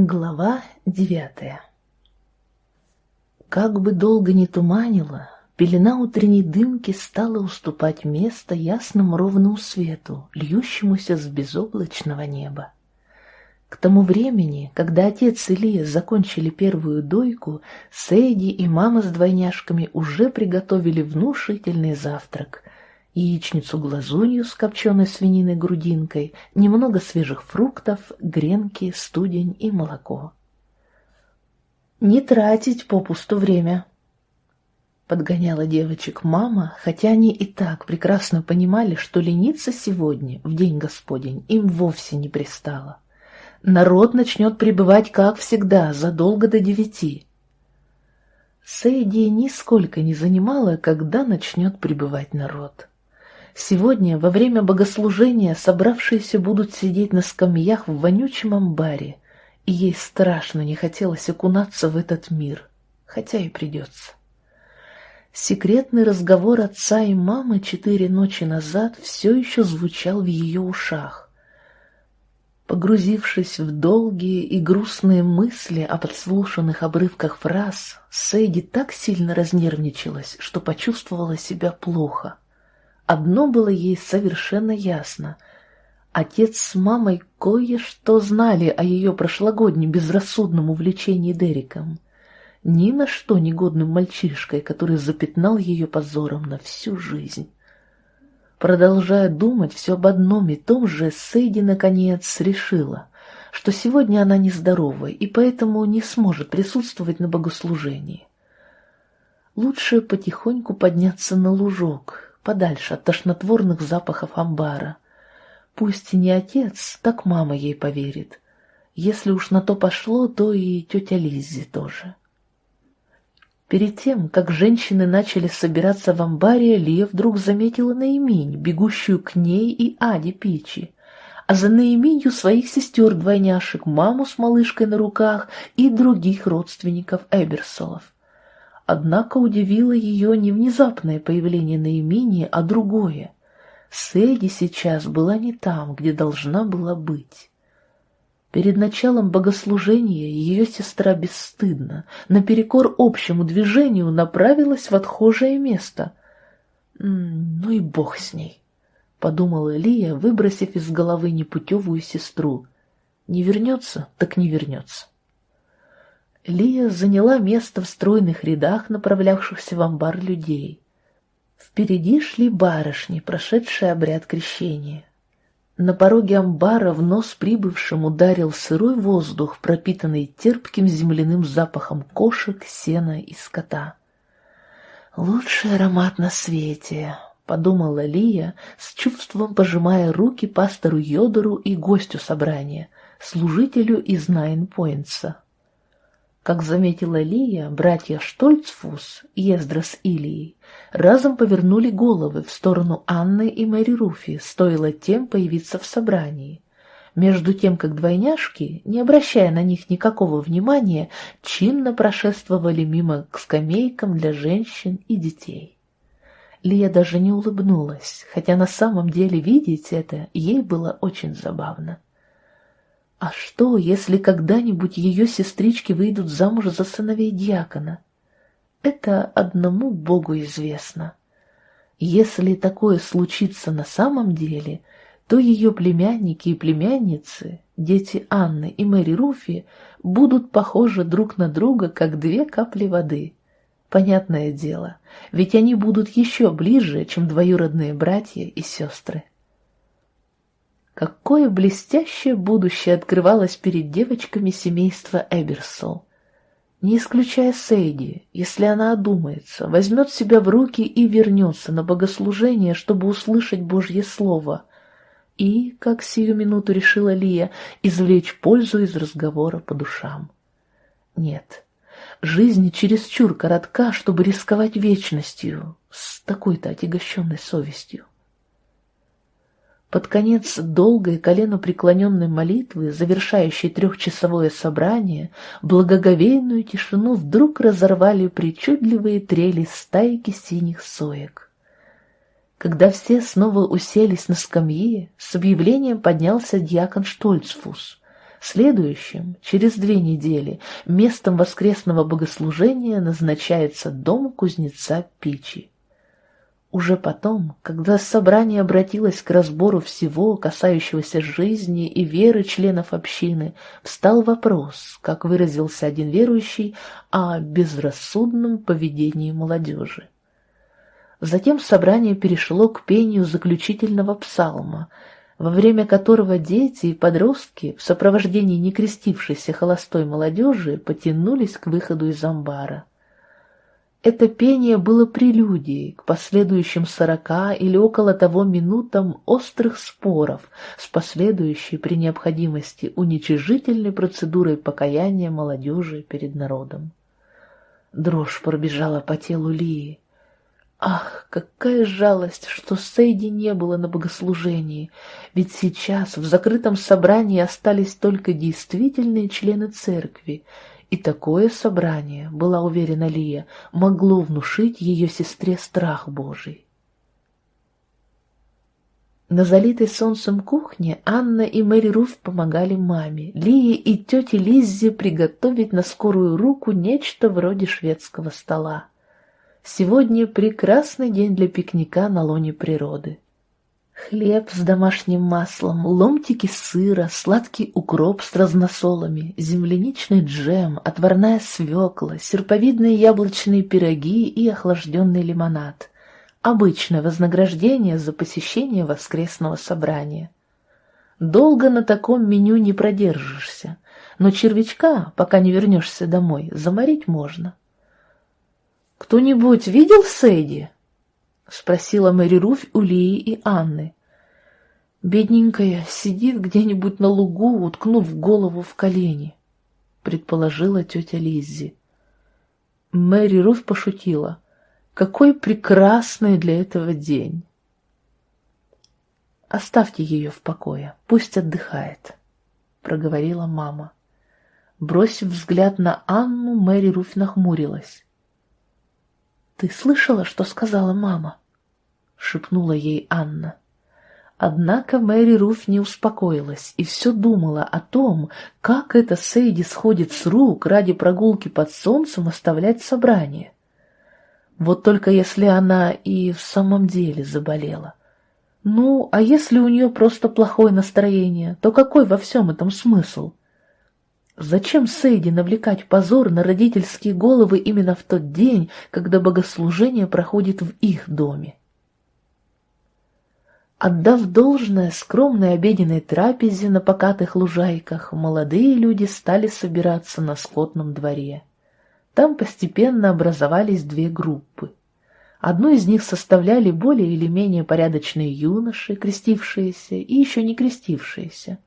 Глава девятая Как бы долго ни туманило, пелена утренней дымки стала уступать место ясному ровному свету, льющемуся с безоблачного неба. К тому времени, когда отец и Лия закончили первую дойку, Сэйди и мама с двойняшками уже приготовили внушительный завтрак — яичницу-глазунью с копченой свининой грудинкой, немного свежих фруктов, гренки, студень и молоко. «Не тратить попусту время», — подгоняла девочек мама, хотя они и так прекрасно понимали, что лениться сегодня, в день Господень, им вовсе не пристало. Народ начнет пребывать, как всегда, задолго до девяти. Сэйди нисколько не занимала, когда начнет пребывать народ. Сегодня, во время богослужения, собравшиеся будут сидеть на скамьях в вонючем амбаре, и ей страшно не хотелось окунаться в этот мир, хотя и придется. Секретный разговор отца и мамы четыре ночи назад все еще звучал в ее ушах. Погрузившись в долгие и грустные мысли о подслушанных обрывках фраз, Сэйди так сильно разнервничалась, что почувствовала себя плохо. Одно было ей совершенно ясно. Отец с мамой кое-что знали о ее прошлогоднем безрассудном увлечении Дериком. Ни на что негодным мальчишкой, который запятнал ее позором на всю жизнь. Продолжая думать все об одном и том же, Сейди наконец решила, что сегодня она нездорова и поэтому не сможет присутствовать на богослужении. Лучше потихоньку подняться на лужок, подальше от тошнотворных запахов амбара. Пусть не отец, так мама ей поверит. Если уж на то пошло, то и тетя Лиззи тоже. Перед тем, как женщины начали собираться в амбаре, Лия вдруг заметила Наиминь, бегущую к ней и Аде Пичи, а за Наиминью своих сестер-двойняшек, маму с малышкой на руках и других родственников Эберсолов. Однако удивило ее не внезапное появление на имени, а другое. Сэдди сейчас была не там, где должна была быть. Перед началом богослужения ее сестра бесстыдно, наперекор общему движению, направилась в отхожее место. «Ну и бог с ней», — подумала Лия, выбросив из головы непутевую сестру. «Не вернется, так не вернется». Лия заняла место в стройных рядах направлявшихся в амбар людей. Впереди шли барышни, прошедшие обряд крещения. На пороге амбара в нос прибывшим ударил сырой воздух, пропитанный терпким земляным запахом кошек, сена и скота. «Лучший аромат на свете», — подумала Лия, с чувством пожимая руки пастору Йодору и гостю собрания, служителю из Найнпоинтса. Как заметила Лия, братья Штольцфус, Ездра с Илией, разом повернули головы в сторону Анны и Мэри Руфи, стоило тем появиться в собрании. Между тем, как двойняшки, не обращая на них никакого внимания, чинно прошествовали мимо к скамейкам для женщин и детей. Лия даже не улыбнулась, хотя на самом деле видеть это ей было очень забавно. А что, если когда-нибудь ее сестрички выйдут замуж за сыновей дьякона? Это одному Богу известно. Если такое случится на самом деле, то ее племянники и племянницы, дети Анны и Мэри Руфи, будут похожи друг на друга, как две капли воды. Понятное дело, ведь они будут еще ближе, чем двоюродные братья и сестры. Какое блестящее будущее открывалось перед девочками семейства Эберсол. Не исключая Сейди, если она одумается, возьмет себя в руки и вернется на богослужение, чтобы услышать Божье Слово, и, как сию минуту решила Лия, извлечь пользу из разговора по душам. Нет, жизнь чересчур коротка, чтобы рисковать вечностью с такой-то отягощенной совестью. Под конец долгой коленопреклоненной молитвы, завершающей трехчасовое собрание, благоговейную тишину вдруг разорвали причудливые трели стайки синих соек. Когда все снова уселись на скамьи, с объявлением поднялся дьякон Штольцфус. Следующим, через две недели, местом воскресного богослужения назначается дом кузнеца Печи. Уже потом, когда собрание обратилось к разбору всего, касающегося жизни и веры членов общины, встал вопрос, как выразился один верующий, о безрассудном поведении молодежи. Затем собрание перешло к пению заключительного псалма, во время которого дети и подростки в сопровождении некрестившейся холостой молодежи потянулись к выходу из амбара. Это пение было прелюдией к последующим сорока или около того минутам острых споров с последующей при необходимости уничижительной процедурой покаяния молодежи перед народом. Дрожь пробежала по телу Лии. Ах, какая жалость, что Сейди не было на богослужении, ведь сейчас в закрытом собрании остались только действительные члены церкви, и такое собрание, была уверена Лия, могло внушить ее сестре страх Божий. На залитой солнцем кухне Анна и Мэри Руф помогали маме, Лии и тете Лиззе приготовить на скорую руку нечто вроде шведского стола. Сегодня прекрасный день для пикника на лоне природы. Хлеб с домашним маслом, ломтики сыра, сладкий укроп с разносолами, земляничный джем, отварная свекла, серповидные яблочные пироги и охлажденный лимонад. Обычное вознаграждение за посещение воскресного собрания. Долго на таком меню не продержишься, но червячка, пока не вернешься домой, заморить можно. «Кто-нибудь видел Сэдди?» — спросила Мэри Руфь у Лии и Анны. «Бедненькая сидит где-нибудь на лугу, уткнув голову в колени», — предположила тетя Лиззи. Мэри Руфь пошутила. «Какой прекрасный для этого день!» «Оставьте ее в покое, пусть отдыхает», — проговорила мама. Бросив взгляд на Анну, Мэри Руфь нахмурилась. «Ты слышала, что сказала мама?» — шепнула ей Анна. Однако Мэри Руф не успокоилась и все думала о том, как это Сейди сходит с рук ради прогулки под солнцем оставлять собрание. Вот только если она и в самом деле заболела. Ну, а если у нее просто плохое настроение, то какой во всем этом смысл? Зачем Сейди навлекать позор на родительские головы именно в тот день, когда богослужение проходит в их доме? Отдав должное скромной обеденной трапезе на покатых лужайках, молодые люди стали собираться на скотном дворе. Там постепенно образовались две группы. Одну из них составляли более или менее порядочные юноши, крестившиеся и еще не крестившиеся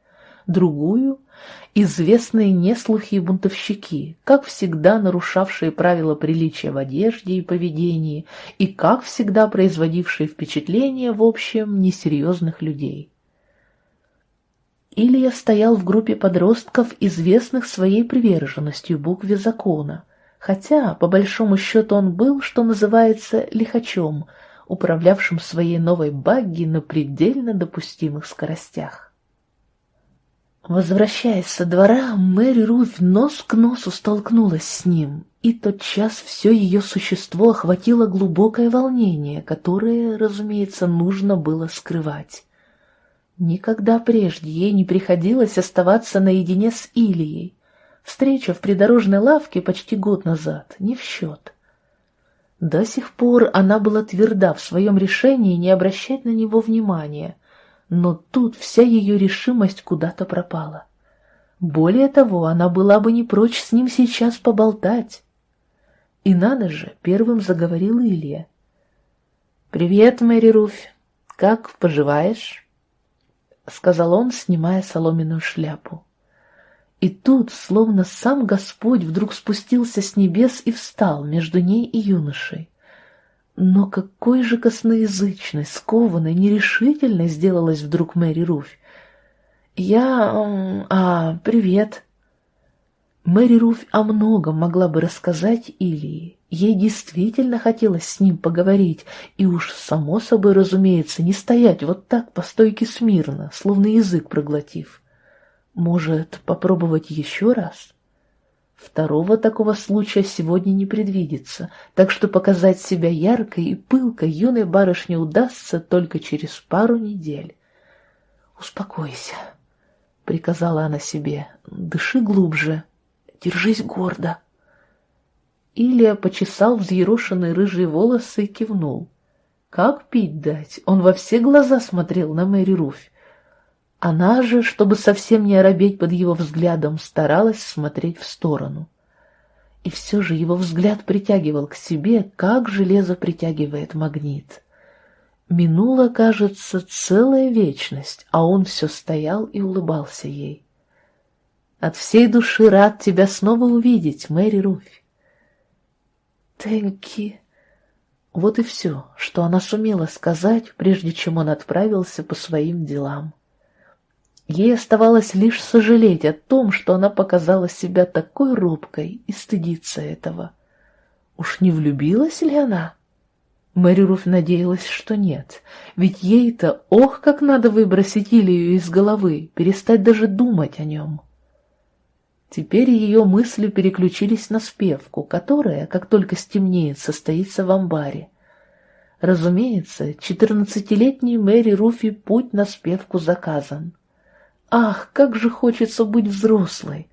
другую — известные неслухи и бунтовщики, как всегда нарушавшие правила приличия в одежде и поведении и как всегда производившие впечатление, в общем, несерьезных людей. Илья стоял в группе подростков, известных своей приверженностью букве закона, хотя, по большому счету, он был, что называется, лихачом, управлявшим своей новой багги на предельно допустимых скоростях. Возвращаясь со двора, Мэри Руфь нос к носу столкнулась с ним, и тотчас все ее существо охватило глубокое волнение, которое, разумеется, нужно было скрывать. Никогда прежде ей не приходилось оставаться наедине с Ильей. Встреча в придорожной лавке почти год назад не в счет. До сих пор она была тверда в своем решении не обращать на него внимания, но тут вся ее решимость куда-то пропала. Более того, она была бы не прочь с ним сейчас поболтать. И надо же, первым заговорил Илья. «Привет, Мэри Руфь, как поживаешь?» — сказал он, снимая соломенную шляпу. И тут, словно сам Господь, вдруг спустился с небес и встал между ней и юношей. Но какой же косноязычной, скованной, нерешительной сделалась вдруг Мэри Руфь. «Я... А, привет!» Мэри Руфь о многом могла бы рассказать Илии. Ей действительно хотелось с ним поговорить, и уж само собой, разумеется, не стоять вот так по стойке смирно, словно язык проглотив. Может, попробовать еще раз? Второго такого случая сегодня не предвидится, так что показать себя яркой и пылкой юной барышне удастся только через пару недель. «Успокойся», — приказала она себе, — «дыши глубже, держись гордо». Илья почесал взъерошенные рыжие волосы и кивнул. Как пить дать? Он во все глаза смотрел на Мэри Руфь. Она же, чтобы совсем не оробеть под его взглядом, старалась смотреть в сторону. И все же его взгляд притягивал к себе, как железо притягивает магнит. Минула, кажется, целая вечность, а он все стоял и улыбался ей. «От всей души рад тебя снова увидеть, Мэри Руфь». «Тенки», вот и все, что она сумела сказать, прежде чем он отправился по своим делам. Ей оставалось лишь сожалеть о том, что она показала себя такой робкой и стыдиться этого. Уж не влюбилась ли она? Мэри Руф надеялась, что нет, ведь ей-то ох, как надо выбросить Илью из головы, перестать даже думать о нем. Теперь ее мысли переключились на спевку, которая, как только стемнеет, состоится в амбаре. Разумеется, четырнадцатилетней Мэри Руфи путь на спевку заказан. Ах, как же хочется быть взрослой!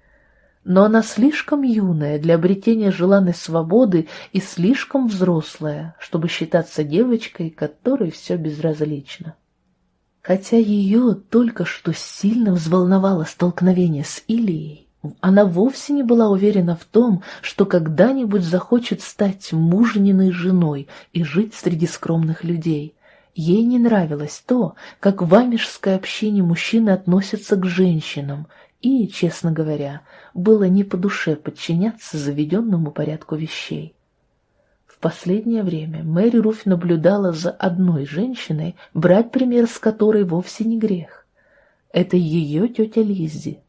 Но она слишком юная для обретения желанной свободы и слишком взрослая, чтобы считаться девочкой, которой все безразлично. Хотя ее только что сильно взволновало столкновение с Илией, она вовсе не была уверена в том, что когда-нибудь захочет стать мужниной женой и жить среди скромных людей. Ей не нравилось то, как в амишской общине мужчины относятся к женщинам, и, честно говоря, было не по душе подчиняться заведенному порядку вещей. В последнее время Мэри Руф наблюдала за одной женщиной, брать пример с которой вовсе не грех. Это ее тетя Лиззи.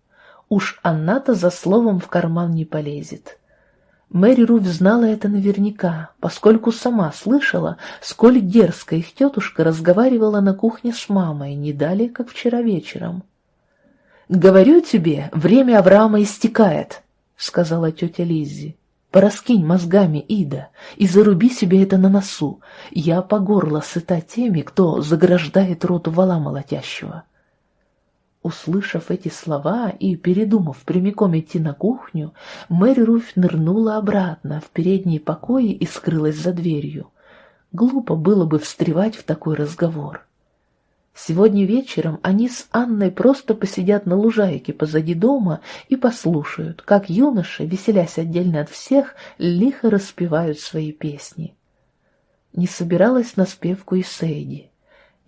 Уж она-то за словом в карман не полезет. Мэри Руф знала это наверняка, поскольку сама слышала, сколь дерзко их тетушка разговаривала на кухне с мамой не далее, как вчера вечером. «Говорю тебе, время Авраама истекает», — сказала тетя Лиззи. «Пораскинь мозгами, Ида, и заруби себе это на носу. Я по горло сыта теми, кто заграждает рот вала молотящего». Услышав эти слова и передумав прямиком идти на кухню, Мэри Руфь нырнула обратно в передние покои и скрылась за дверью. Глупо было бы встревать в такой разговор. Сегодня вечером они с Анной просто посидят на лужайке позади дома и послушают, как юноши, веселясь отдельно от всех, лихо распевают свои песни. Не собиралась на спевку и Сейди.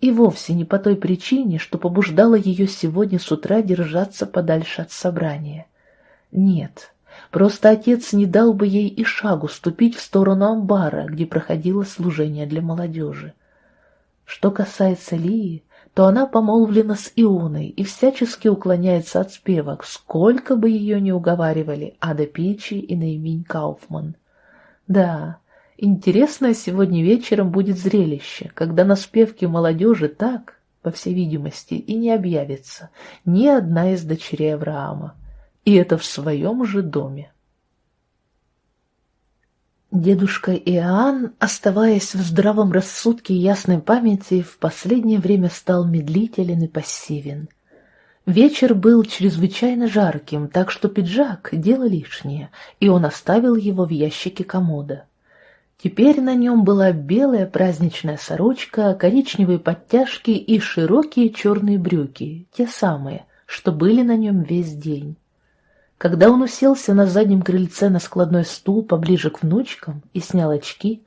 И вовсе не по той причине, что побуждало ее сегодня с утра держаться подальше от собрания. Нет, просто отец не дал бы ей и шагу ступить в сторону амбара, где проходило служение для молодежи. Что касается Лии, то она помолвлена с Ионой и всячески уклоняется от спевок, сколько бы ее ни уговаривали Ада Пичи и Наиминь Кауфман. Да, Интересное сегодня вечером будет зрелище, когда на спевке молодежи так, по всей видимости, и не объявится ни одна из дочерей Авраама, и это в своем же доме. Дедушка Иоанн, оставаясь в здравом рассудке и ясной памяти, в последнее время стал медлителен и пассивен. Вечер был чрезвычайно жарким, так что пиджак — дело лишнее, и он оставил его в ящике комода. Теперь на нем была белая праздничная сорочка, коричневые подтяжки и широкие черные брюки, те самые, что были на нем весь день. Когда он уселся на заднем крыльце на складной стул поближе к внучкам и снял очки,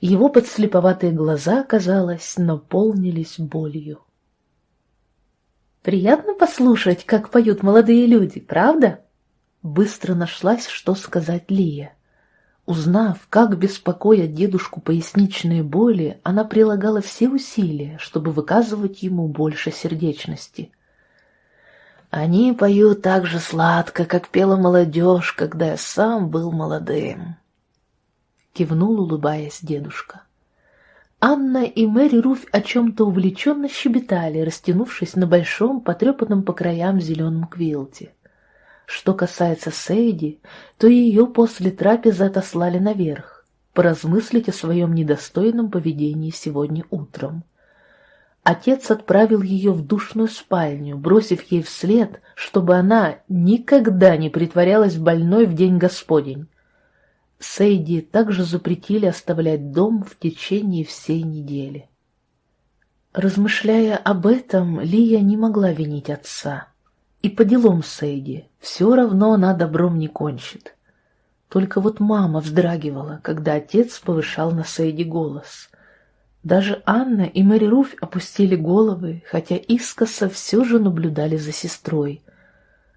его подслеповатые глаза, казалось, наполнились болью. «Приятно послушать, как поют молодые люди, правда?» Быстро нашлась, что сказать Лия. Узнав, как беспокоят дедушку поясничные боли, она прилагала все усилия, чтобы выказывать ему больше сердечности. «Они поют так же сладко, как пела молодежь, когда я сам был молодым», — кивнул, улыбаясь дедушка. Анна и Мэри Руфь о чем-то увлеченно щебетали, растянувшись на большом, потрепанном по краям зеленом квилте. Что касается Сейди, то ее после трапезы отослали наверх, поразмыслить о своем недостойном поведении сегодня утром. Отец отправил ее в душную спальню, бросив ей вслед, чтобы она никогда не притворялась больной в день Господень. Сейди также запретили оставлять дом в течение всей недели. Размышляя об этом, Лия не могла винить отца. И по делам Сейди, все равно она добром не кончит. Только вот мама вздрагивала, когда отец повышал на Сейди голос. Даже Анна и Мэри Руфь опустили головы, хотя искоса все же наблюдали за сестрой.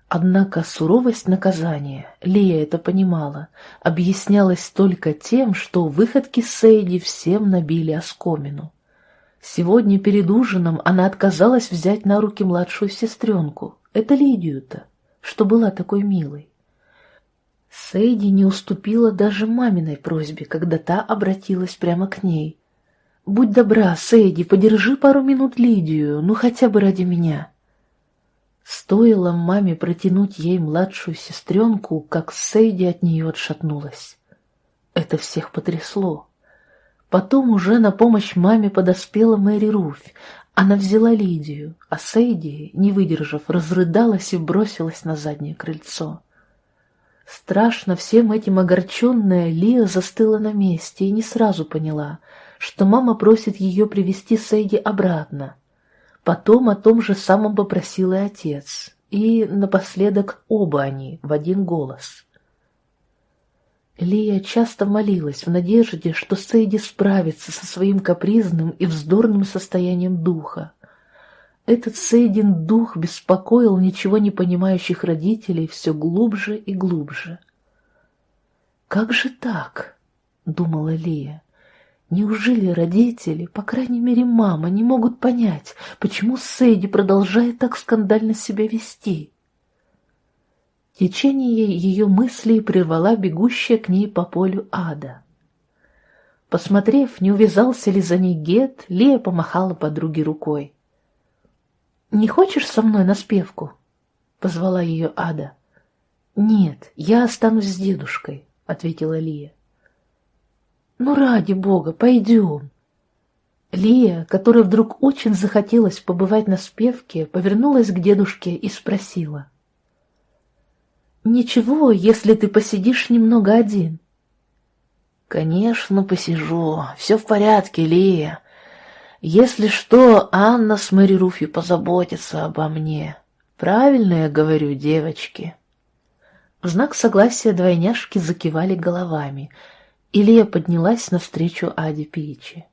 Однако суровость наказания, Лия это понимала, объяснялась только тем, что выходки Сейди всем набили оскомину. Сегодня перед ужином она отказалась взять на руки младшую сестренку, это Лидию-то, что была такой милой. Сейди не уступила даже маминой просьбе, когда та обратилась прямо к ней. «Будь добра, Сейди, подержи пару минут Лидию, ну хотя бы ради меня». Стоило маме протянуть ей младшую сестренку, как Сейди от нее отшатнулась. Это всех потрясло. Потом уже на помощь маме подоспела Мэри Руфь. Она взяла Лидию, а Сейди, не выдержав, разрыдалась и бросилась на заднее крыльцо. Страшно всем этим огорченная, Лия застыла на месте и не сразу поняла, что мама просит ее привести Сейди обратно. Потом о том же самом попросил и отец, и напоследок оба они в один голос. Лия часто молилась в надежде, что Сейди справится со своим капризным и вздорным состоянием духа. Этот Сейдин дух беспокоил ничего не понимающих родителей все глубже и глубже. «Как же так?» — думала Лия. «Неужели родители, по крайней мере мама, не могут понять, почему Сейди продолжает так скандально себя вести?» Течение ее мыслей прервала бегущая к ней по полю ада. Посмотрев, не увязался ли за ней Гет, Лея помахала подруге рукой. «Не хочешь со мной на спевку?» — позвала ее Ада. «Нет, я останусь с дедушкой», — ответила Лия. «Ну, ради бога, пойдем!» Лия, которой вдруг очень захотелось побывать на спевке, повернулась к дедушке и спросила — «Ничего, если ты посидишь немного один». «Конечно, посижу. Все в порядке, Лия. Если что, Анна с Мэри Руфи позаботится обо мне. Правильно я говорю, девочки». В знак согласия двойняшки закивали головами, и Лия поднялась навстречу Аде Пичи.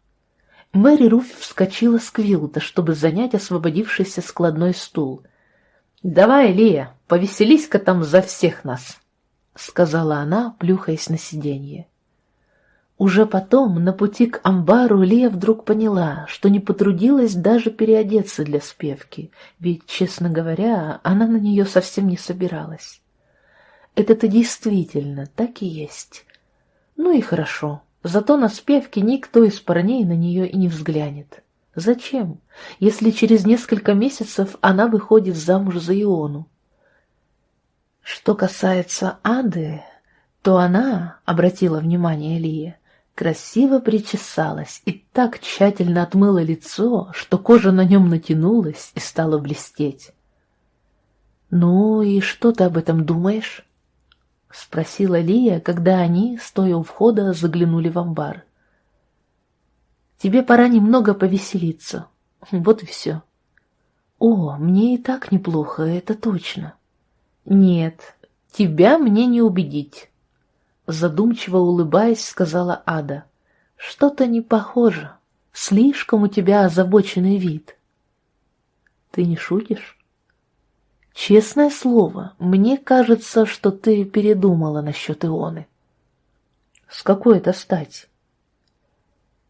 Мэри Руфь вскочила с квилта, чтобы занять освободившийся складной стул — «Давай, Лия, повеселись-ка там за всех нас», — сказала она, плюхаясь на сиденье. Уже потом, на пути к амбару, Лия вдруг поняла, что не потрудилась даже переодеться для спевки, ведь, честно говоря, она на нее совсем не собиралась. Это-то действительно так и есть. Ну и хорошо, зато на спевке никто из парней на нее и не взглянет. Зачем, если через несколько месяцев она выходит замуж за Иону? Что касается Ады, то она, обратила внимание Лия, красиво причесалась и так тщательно отмыла лицо, что кожа на нем натянулась и стала блестеть. «Ну и что ты об этом думаешь?» — спросила Лия, когда они, стоя у входа, заглянули в амбар. Тебе пора немного повеселиться. Вот и все. О, мне и так неплохо, это точно. Нет, тебя мне не убедить. Задумчиво улыбаясь, сказала Ада. Что-то не похоже. Слишком у тебя озабоченный вид. Ты не шутишь? Честное слово, мне кажется, что ты передумала насчет Ионы. С какой это стать?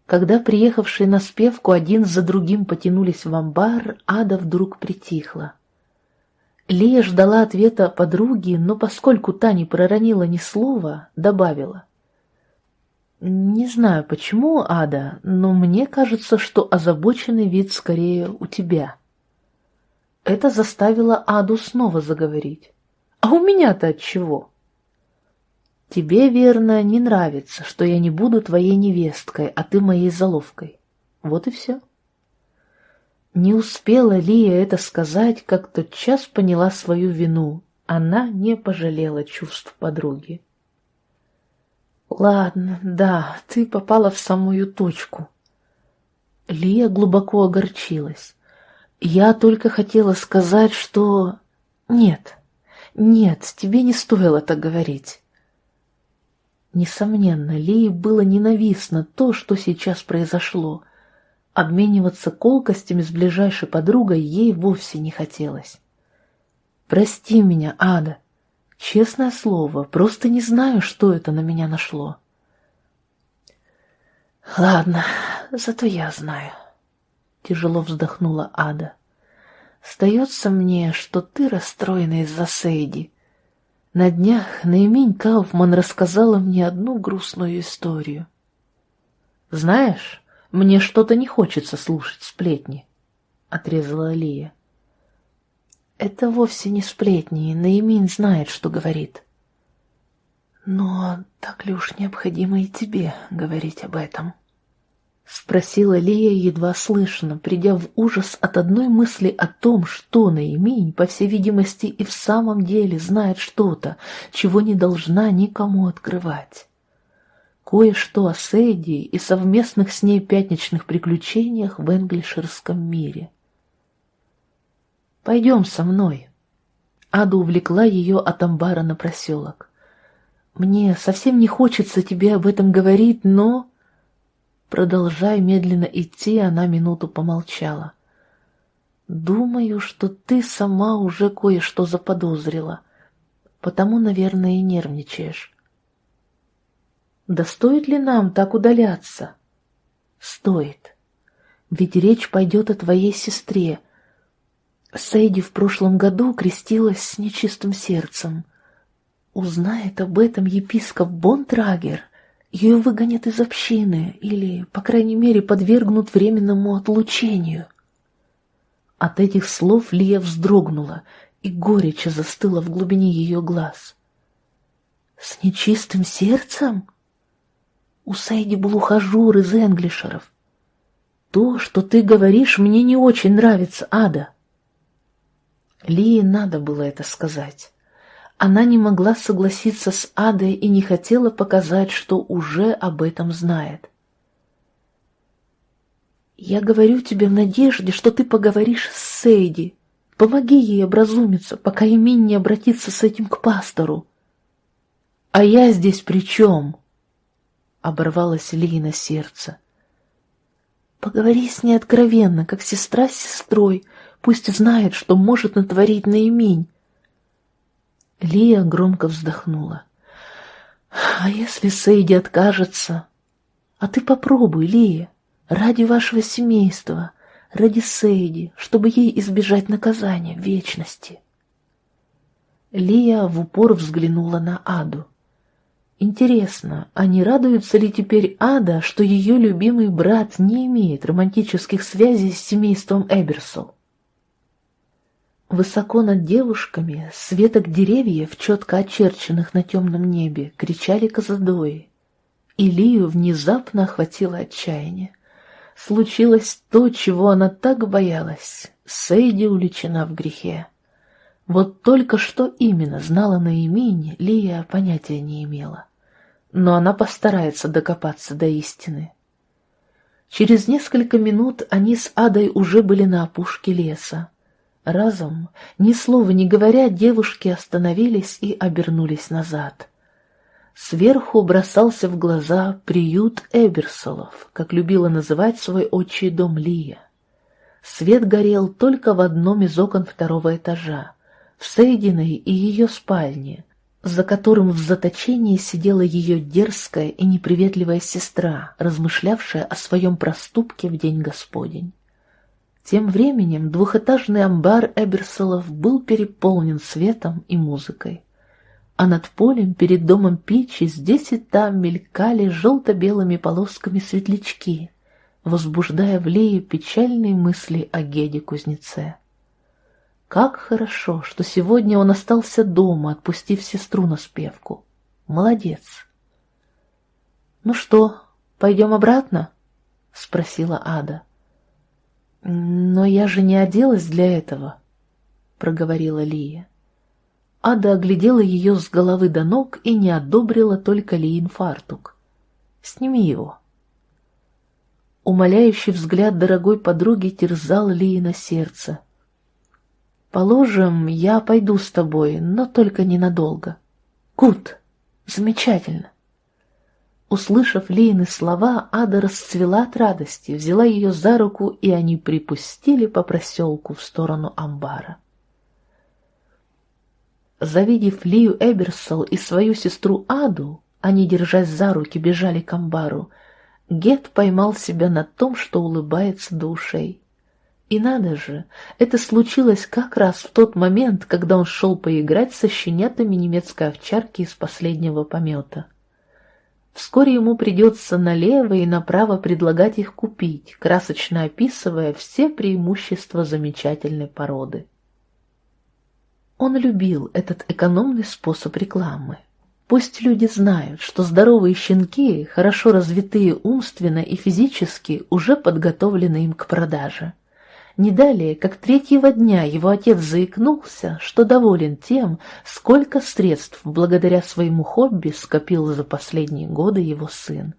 Когда приехавшие на спевку один за другим потянулись в амбар, Ада вдруг притихла. Лия ждала ответа подруги, но поскольку та не проронила ни слова, добавила. Не знаю почему, Ада, но мне кажется, что озабоченный вид скорее у тебя. Это заставило Аду снова заговорить. А у меня-то от чего? Тебе, верно, не нравится, что я не буду твоей невесткой, а ты моей заловкой. Вот и все. Не успела Лия это сказать, как тотчас поняла свою вину. Она не пожалела чувств подруги. «Ладно, да, ты попала в самую точку». Лия глубоко огорчилась. Я только хотела сказать, что... Нет, нет, тебе не стоило так говорить. Несомненно, Лии было ненавистно то, что сейчас произошло. Обмениваться колкостями с ближайшей подругой ей вовсе не хотелось. «Прости меня, Ада. Честное слово, просто не знаю, что это на меня нашло». «Ладно, зато я знаю». Тяжело вздохнула Ада. Сдается мне, что ты расстроена из-за Сейди. На днях Наимень Кауфман рассказала мне одну грустную историю. Знаешь, мне что-то не хочется слушать сплетни, — отрезала Лия. Это вовсе не сплетни, Наимин знает, что говорит. Но так ли уж необходимо и тебе говорить об этом? —— спросила Лия едва слышно, придя в ужас от одной мысли о том, что Наимень, по всей видимости, и в самом деле знает что-то, чего не должна никому открывать. Кое-что о Сэдди и совместных с ней пятничных приключениях в энглишерском мире. «Пойдем со мной». Ада увлекла ее от амбара на проселок. «Мне совсем не хочется тебе об этом говорить, но...» Продолжая медленно идти, она минуту помолчала. «Думаю, что ты сама уже кое-что заподозрила, потому, наверное, и нервничаешь». «Да стоит ли нам так удаляться?» «Стоит. Ведь речь пойдет о твоей сестре. Сейди в прошлом году крестилась с нечистым сердцем. Узнает об этом епископ Бонтрагер, ее выгонят из общины или, по крайней мере, подвергнут временному отлучению. От этих слов Лия вздрогнула, и горечь застыла в глубине ее глаз. «С нечистым сердцем?» У Сейди был ухажер из Энглишеров. «То, что ты говоришь, мне не очень нравится, Ада». Лии надо было это сказать. Она не могла согласиться с Адой и не хотела показать, что уже об этом знает. «Я говорю тебе в надежде, что ты поговоришь с Сейди. Помоги ей образумиться, пока Эмин не обратится с этим к пастору». «А я здесь при чем?» — оборвалась Лина сердце. «Поговори с ней откровенно, как сестра с сестрой, пусть знает, что может натворить Наимень. Лия громко вздохнула. «А если Сейди откажется? А ты попробуй, Лия, ради вашего семейства, ради Сейди, чтобы ей избежать наказания вечности». Лия в упор взглянула на Аду. Интересно, а не радуется ли теперь Ада, что ее любимый брат не имеет романтических связей с семейством Эберсол? Высоко над девушками, с веток деревьев, четко очерченных на темном небе, кричали козадои. Илию внезапно охватило отчаяние. Случилось то, чего она так боялась. Сейди уличена в грехе. Вот только что именно знала на имени, Лия понятия не имела. Но она постарается докопаться до истины. Через несколько минут они с Адой уже были на опушке леса. Разом, ни слова не говоря, девушки остановились и обернулись назад. Сверху бросался в глаза приют Эберсолов, как любила называть свой отчий дом Лия. Свет горел только в одном из окон второго этажа, в Сейдиной и ее спальне, за которым в заточении сидела ее дерзкая и неприветливая сестра, размышлявшая о своем проступке в день Господень. Тем временем двухэтажный амбар Эберсолов был переполнен светом и музыкой. а над полем перед домом печи здесь и там мелькали желто-белыми полосками светлячки, возбуждая в Лее печальные мысли о Геде-кузнеце. Как хорошо, что сегодня он остался дома, отпустив сестру на спевку. Молодец. «Ну что, пойдем обратно?» — спросила Ада. «Но я же не оделась для этого», — проговорила Лия. Ада оглядела ее с головы до ног и не одобрила только Лиин фартук. «Сними его». Умоляющий взгляд дорогой подруги терзал Лии на сердце. «Положим, я пойду с тобой, но только ненадолго». «Кут, замечательно». Услышав Лейны слова, Ада расцвела от радости, взяла ее за руку, и они припустили по проселку в сторону амбара. Завидев Лию Эберсол и свою сестру Аду, они, держась за руки, бежали к амбару, Гет поймал себя на том, что улыбается до ушей. И надо же, это случилось как раз в тот момент, когда он шел поиграть со щенятами немецкой овчарки из последнего помета. Вскоре ему придется налево и направо предлагать их купить, красочно описывая все преимущества замечательной породы. Он любил этот экономный способ рекламы. Пусть люди знают, что здоровые щенки, хорошо развитые умственно и физически, уже подготовлены им к продаже. Не далее, как третьего дня его отец заикнулся, что доволен тем, сколько средств благодаря своему хобби скопил за последние годы его сын.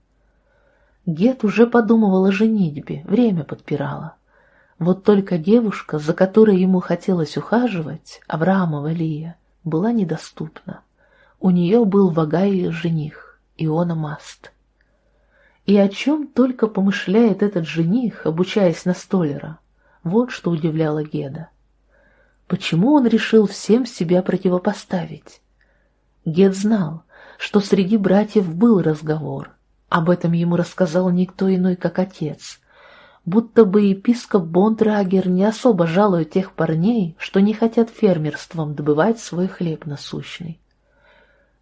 Гет уже подумывал о женитьбе, время подпирало. Вот только девушка, за которой ему хотелось ухаживать, Авраамова Лия, была недоступна. У нее был Вагай жених, Иона Маст. И о чем только помышляет этот жених, обучаясь на столера? Вот что удивляло Геда. Почему он решил всем себя противопоставить? Гед знал, что среди братьев был разговор. Об этом ему рассказал никто иной, как отец. Будто бы епископ Бондрагер не особо жалует тех парней, что не хотят фермерством добывать свой хлеб насущный.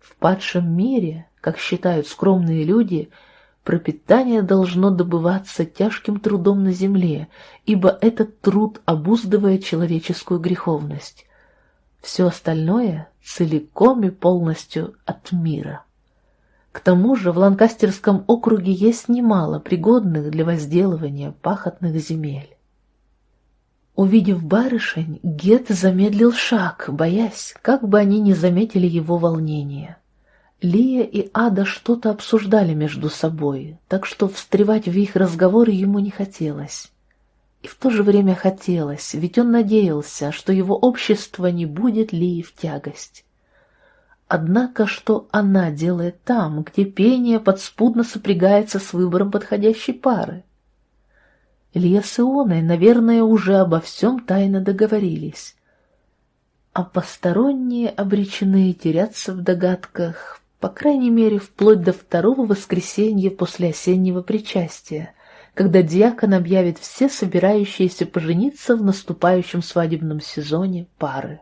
В падшем мире, как считают скромные люди, — Пропитание должно добываться тяжким трудом на земле, ибо этот труд обуздывает человеческую греховность. Все остальное целиком и полностью от мира. К тому же в Ланкастерском округе есть немало пригодных для возделывания пахотных земель. Увидев барышень, Гет замедлил шаг, боясь, как бы они не заметили его волнения. Лия и Ада что-то обсуждали между собой, так что встревать в их разговоры ему не хотелось. И в то же время хотелось, ведь он надеялся, что его общество не будет Лии в тягость. Однако что она делает там, где пение подспудно сопрягается с выбором подходящей пары? Илья с Ионой, наверное, уже обо всем тайно договорились. А посторонние обречены теряться в догадках, по крайней мере, вплоть до второго воскресенья после осеннего причастия, когда диакон объявит все собирающиеся пожениться в наступающем свадебном сезоне пары.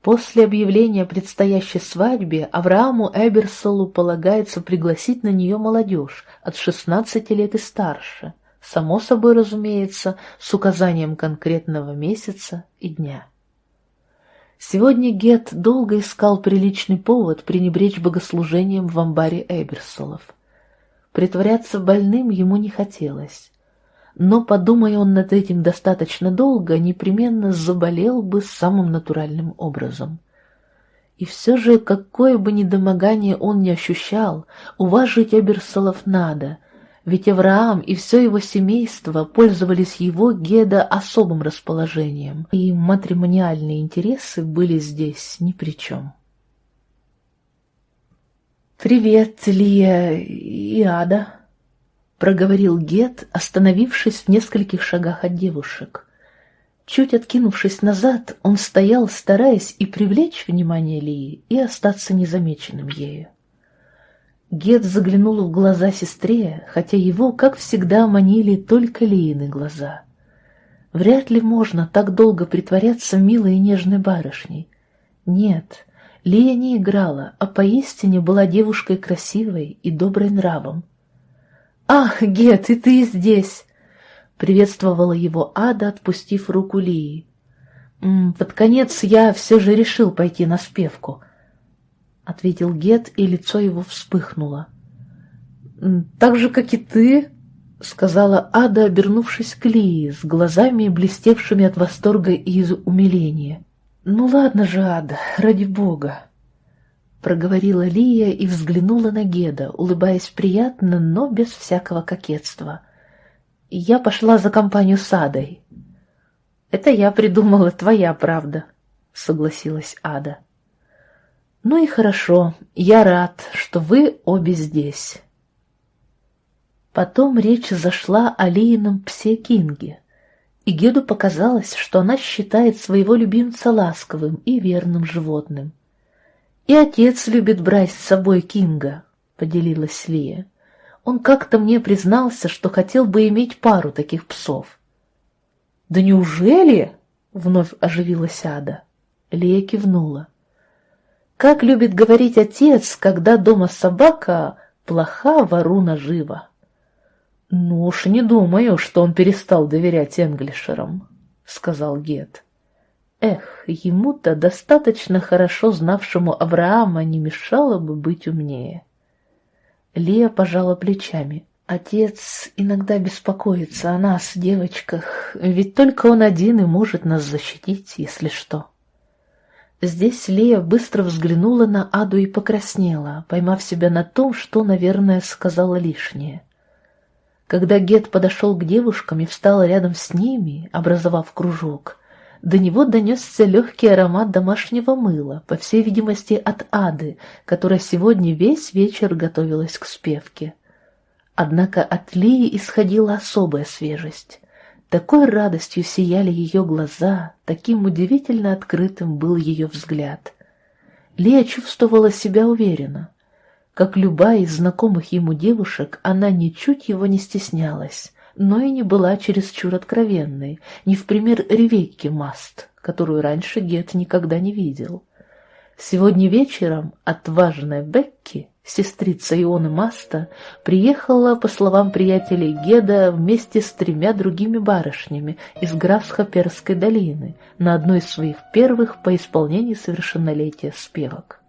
После объявления о предстоящей свадьбе Аврааму Эберсолу полагается пригласить на нее молодежь от 16 лет и старше, само собой разумеется, с указанием конкретного месяца и дня. Сегодня Гет долго искал приличный повод пренебречь богослужением в амбаре Эберсолов. Притворяться больным ему не хотелось. Но, подумая он над этим достаточно долго, непременно заболел бы самым натуральным образом. И все же, какое бы недомогание он ни ощущал, уважить Эберсолов надо — ведь Авраам и все его семейство пользовались его Геда особым расположением, и матримониальные интересы были здесь ни при чем. «Привет, Лия и Ада», — проговорил Гед, остановившись в нескольких шагах от девушек. Чуть откинувшись назад, он стоял, стараясь и привлечь внимание Лии, и остаться незамеченным ею. Гет заглянул в глаза сестре, хотя его, как всегда, манили только Лиины глаза. Вряд ли можно так долго притворяться милой и нежной барышней. Нет, Лия не играла, а поистине была девушкой красивой и доброй нравом. «Ах, Гет, и ты здесь!» — приветствовала его Ада, отпустив руку Лии. «Под конец я все же решил пойти на спевку», — ответил Гет, и лицо его вспыхнуло. «Так же, как и ты», — сказала Ада, обернувшись к Лии, с глазами, блестевшими от восторга и из умиления. «Ну ладно же, Ада, ради бога!» Проговорила Лия и взглянула на Геда, улыбаясь приятно, но без всякого кокетства. «Я пошла за компанию с Адой». «Это я придумала, твоя правда», — согласилась Ада. «Ну и хорошо, я рад, что вы обе здесь». Потом речь зашла о Лиином псе Кинге, и Геду показалось, что она считает своего любимца ласковым и верным животным. «И отец любит брать с собой Кинга», — поделилась Лия. «Он как-то мне признался, что хотел бы иметь пару таких псов». «Да неужели?» — вновь оживилась Ада. Лия кивнула. «Как любит говорить отец, когда дома собака, плоха воруна жива». «Ну уж не думаю, что он перестал доверять Энглишерам», — сказал Гет. Эх, ему-то достаточно хорошо знавшему Авраама не мешало бы быть умнее. Лия пожала плечами. Отец иногда беспокоится о нас, девочках, ведь только он один и может нас защитить, если что. Здесь Лия быстро взглянула на Аду и покраснела, поймав себя на том, что, наверное, сказала лишнее. Когда Гет подошел к девушкам и встал рядом с ними, образовав кружок, до него донесся легкий аромат домашнего мыла, по всей видимости, от Ады, которая сегодня весь вечер готовилась к спевке. Однако от Лии исходила особая свежесть. Такой радостью сияли ее глаза, таким удивительно открытым был ее взгляд. Лия чувствовала себя уверенно. Как любая из знакомых ему девушек, она ничуть его не стеснялась, но и не была чересчур откровенной, не в пример Ревекки Маст, которую раньше Гет никогда не видел. Сегодня вечером отважная Бекки, сестрица Ионы Маста, приехала, по словам приятелей Геда, вместе с тремя другими барышнями из Графсхоперской долины на одной из своих первых по исполнении совершеннолетия спевок.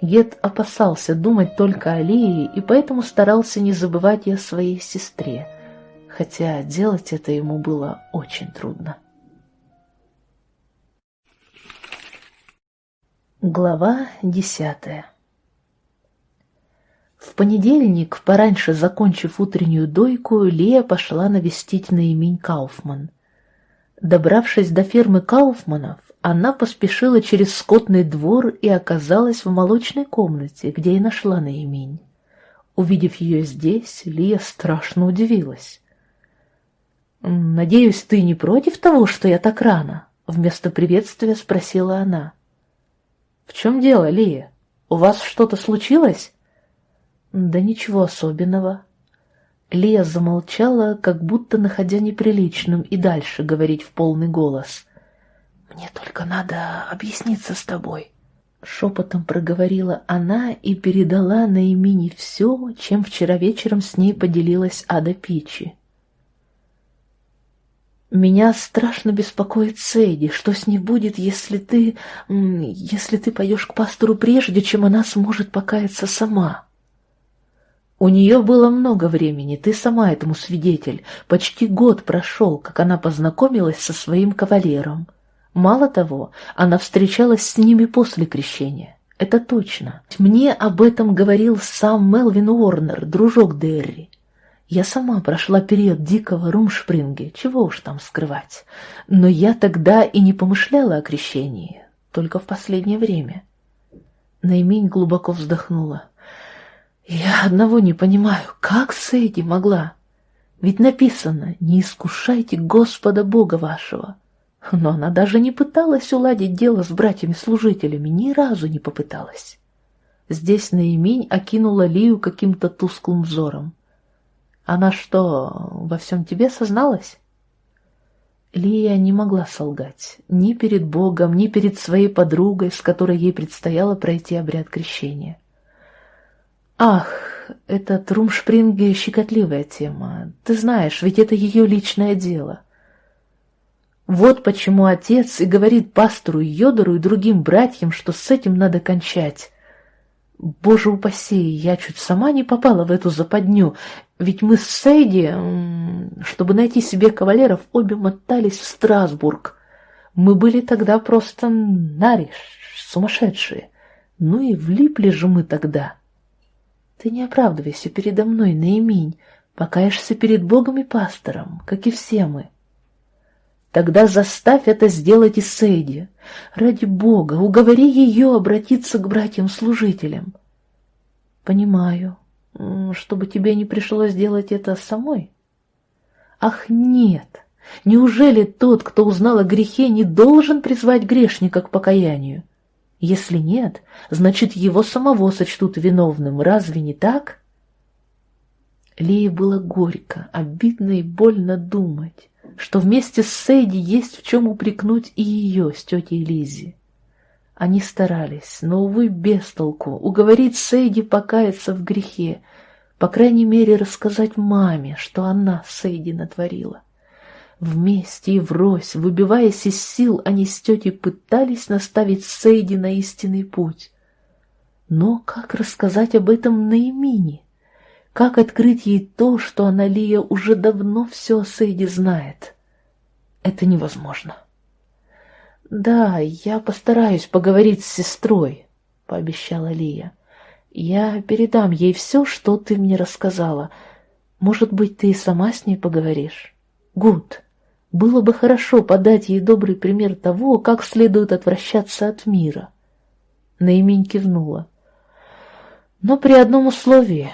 Гед опасался думать только о Лии и поэтому старался не забывать и о своей сестре, хотя делать это ему было очень трудно. Глава десятая В понедельник, пораньше закончив утреннюю дойку, Лия пошла навестить Наимень Кауфман. Добравшись до фермы Кауфманов, она поспешила через скотный двор и оказалась в молочной комнате, где и нашла Наимень. Увидев ее здесь, Лия страшно удивилась. «Надеюсь, ты не против того, что я так рано?» Вместо приветствия спросила она. «В чем дело, Лия? У вас что-то случилось?» «Да ничего особенного». Лия замолчала, как будто находя неприличным и дальше говорить в полный голос. «Мне только надо объясниться с тобой», — шепотом проговорила она и передала Наимине все, чем вчера вечером с ней поделилась Ада Пичи. Меня страшно беспокоит Сэйди. Что с ней будет, если ты... если ты пойдешь к пастору прежде, чем она сможет покаяться сама? У нее было много времени, ты сама этому свидетель. Почти год прошел, как она познакомилась со своим кавалером. Мало того, она встречалась с ними после крещения. Это точно. Мне об этом говорил сам Мелвин Уорнер, дружок Дерри. Я сама прошла период дикого румшпринги, чего уж там скрывать. Но я тогда и не помышляла о крещении, только в последнее время. Наимень глубоко вздохнула. Я одного не понимаю, как Сейди могла? Ведь написано «Не искушайте Господа Бога вашего». Но она даже не пыталась уладить дело с братьями-служителями, ни разу не попыталась. Здесь Наимень окинула Лию каким-то тусклым взором. Она что, во всем тебе созналась? Лия не могла солгать ни перед Богом, ни перед своей подругой, с которой ей предстояло пройти обряд крещения. «Ах, это Трумшпринге щекотливая тема. Ты знаешь, ведь это ее личное дело. Вот почему отец и говорит пастору Йодору и другим братьям, что с этим надо кончать. Боже упаси, я чуть сама не попала в эту западню, ведь мы с Сейди, чтобы найти себе кавалеров, обе мотались в Страсбург. Мы были тогда просто нариш, сумасшедшие. Ну и влипли же мы тогда. Ты не оправдывайся передо мной, Наиминь, покаешься перед Богом и пастором, как и все мы. Тогда заставь это сделать и Сейди. Ради Бога, уговори ее обратиться к братьям-служителям. Понимаю, чтобы тебе не пришлось делать это самой. Ах, нет! Неужели тот, кто узнал о грехе, не должен призвать грешника к покаянию? Если нет, значит, его самого сочтут виновным. Разве не так? Лее было горько, обидно и больно думать что вместе с Сейди есть в чем упрекнуть и ее с тетей Лизи. Они старались, но, увы, без толку, уговорить Сейди покаяться в грехе, по крайней мере, рассказать маме, что она Сейди натворила. Вместе и врозь, выбиваясь из сил, они с тетей пытались наставить Сейди на истинный путь. Но как рассказать об этом Наимине? Как открыть ей то, что Аналия уже давно все о Сейде знает? Это невозможно. «Да, я постараюсь поговорить с сестрой», — пообещала Лия. «Я передам ей все, что ты мне рассказала. Может быть, ты и сама с ней поговоришь? Гуд, было бы хорошо подать ей добрый пример того, как следует отвращаться от мира». Наимень кивнула. «Но при одном условии.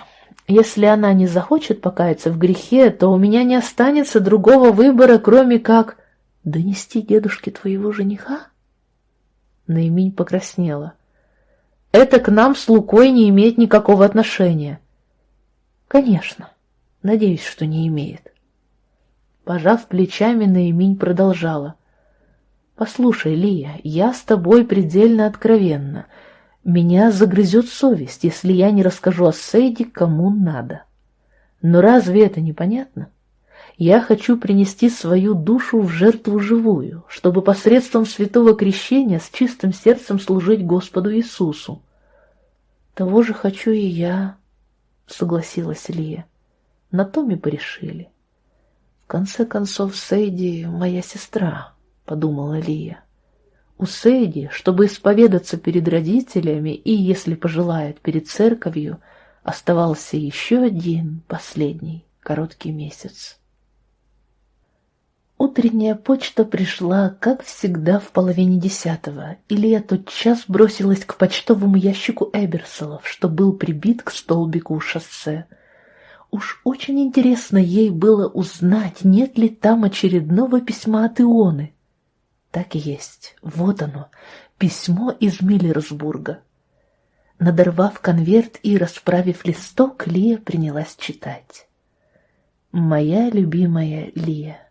Если она не захочет покаяться в грехе, то у меня не останется другого выбора, кроме как донести дедушке твоего жениха? Наимень покраснела. Это к нам с Лукой не имеет никакого отношения. Конечно, надеюсь, что не имеет. Пожав плечами, Наимень продолжала. Послушай, Лия, я с тобой предельно откровенна — меня загрызет совесть, если я не расскажу о Сейде кому надо. Но разве это непонятно? Я хочу принести свою душу в жертву живую, чтобы посредством святого крещения с чистым сердцем служить Господу Иисусу. Того же хочу и я, согласилась Лия. На том и порешили. Конце концов, Сейди моя сестра, подумала Лия. У Сейди, чтобы исповедаться перед родителями и, если пожелает, перед церковью, оставался еще один, последний, короткий месяц. Утренняя почта пришла, как всегда, в половине десятого, и Лия тотчас бросилась к почтовому ящику Эберсолов, что был прибит к столбику у шоссе. Уж очень интересно ей было узнать, нет ли там очередного письма от Ионы. Так и есть. Вот оно, письмо из Миллерсбурга. Надорвав конверт и расправив листок, Лия принялась читать. «Моя любимая Лия,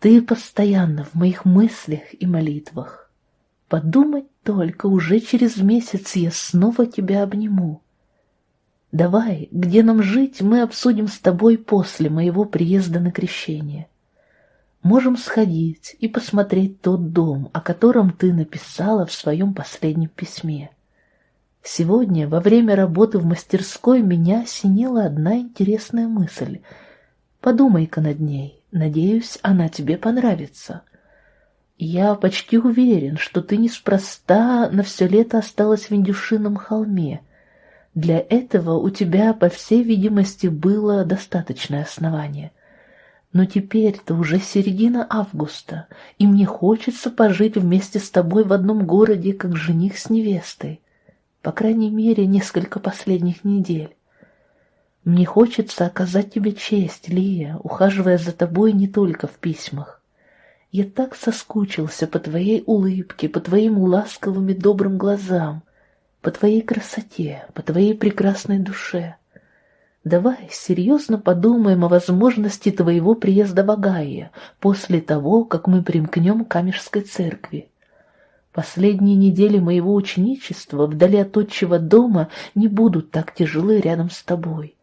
ты постоянно в моих мыслях и молитвах. Подумать только, уже через месяц я снова тебя обниму. Давай, где нам жить, мы обсудим с тобой после моего приезда на крещение можем сходить и посмотреть тот дом, о котором ты написала в своем последнем письме. Сегодня, во время работы в мастерской, меня осенила одна интересная мысль. Подумай-ка над ней, надеюсь, она тебе понравится. Я почти уверен, что ты неспроста на все лето осталась в Индюшином холме. Для этого у тебя, по всей видимости, было достаточное основание — но теперь-то уже середина августа, и мне хочется пожить вместе с тобой в одном городе, как жених с невестой. По крайней мере, несколько последних недель. Мне хочется оказать тебе честь, Лия, ухаживая за тобой не только в письмах. Я так соскучился по твоей улыбке, по твоим ласковым и добрым глазам, по твоей красоте, по твоей прекрасной душе. Давай серьезно подумаем о возможности твоего приезда в Агайе после того, как мы примкнем к Камешской церкви. Последние недели моего ученичества вдали от отчего дома не будут так тяжелы рядом с тобой.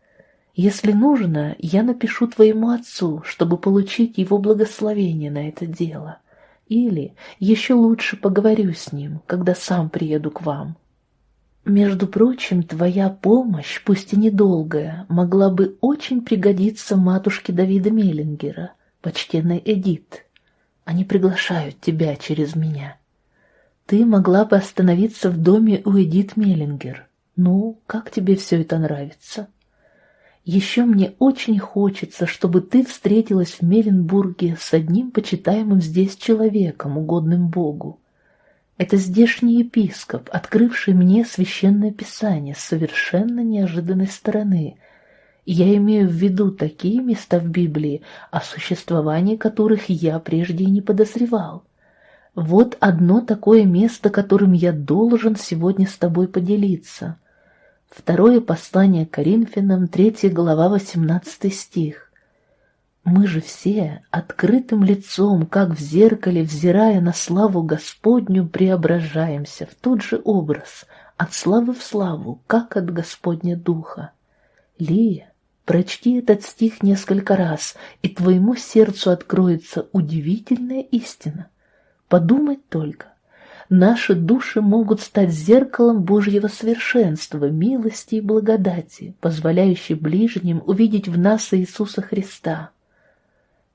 Если нужно, я напишу твоему отцу, чтобы получить его благословение на это дело. Или, еще лучше, поговорю с ним, когда сам приеду к вам. Между прочим, твоя помощь, пусть и недолгая, могла бы очень пригодиться матушке Давида Меллингера, почтенной Эдит. Они приглашают тебя через меня. Ты могла бы остановиться в доме у Эдит Меллингер. Ну, как тебе все это нравится? Еще мне очень хочется, чтобы ты встретилась в Меленбурге с одним почитаемым здесь человеком, угодным Богу. Это здешний епископ, открывший мне священное писание с совершенно неожиданной стороны. Я имею в виду такие места в Библии, о существовании которых я прежде и не подозревал. Вот одно такое место, которым я должен сегодня с тобой поделиться. Второе послание Коринфянам, третья глава, восемнадцатый стих. Мы же все открытым лицом, как в зеркале, взирая на славу Господню, преображаемся в тот же образ, от славы в славу, как от Господня Духа. Лия, прочти этот стих несколько раз, и твоему сердцу откроется удивительная истина — Подумать только. Наши души могут стать зеркалом Божьего совершенства, милости и благодати, позволяющей ближним увидеть в нас Иисуса Христа.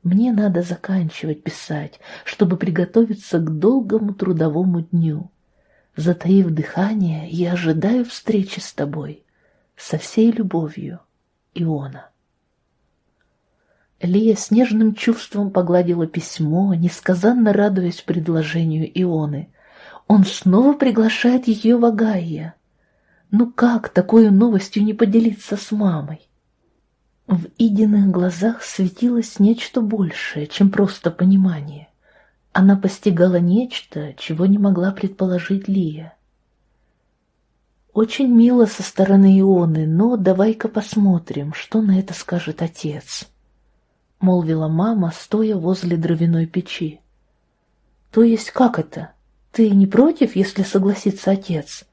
Мне надо заканчивать писать, чтобы приготовиться к долгому трудовому дню. Затаив дыхание, я ожидаю встречи с тобой. Со всей любовью, Иона. Лия с нежным чувством погладила письмо, несказанно радуясь предложению Ионы. Он снова приглашает ее в Агайя. Ну как такой новостью не поделиться с мамой? В Идиных глазах светилось нечто большее, чем просто понимание. Она постигала нечто, чего не могла предположить Лия. Очень мило со стороны Ионы, но давай-ка посмотрим, что на это скажет отец. — молвила мама, стоя возле дровяной печи. «То есть как это? Ты не против, если согласится отец?»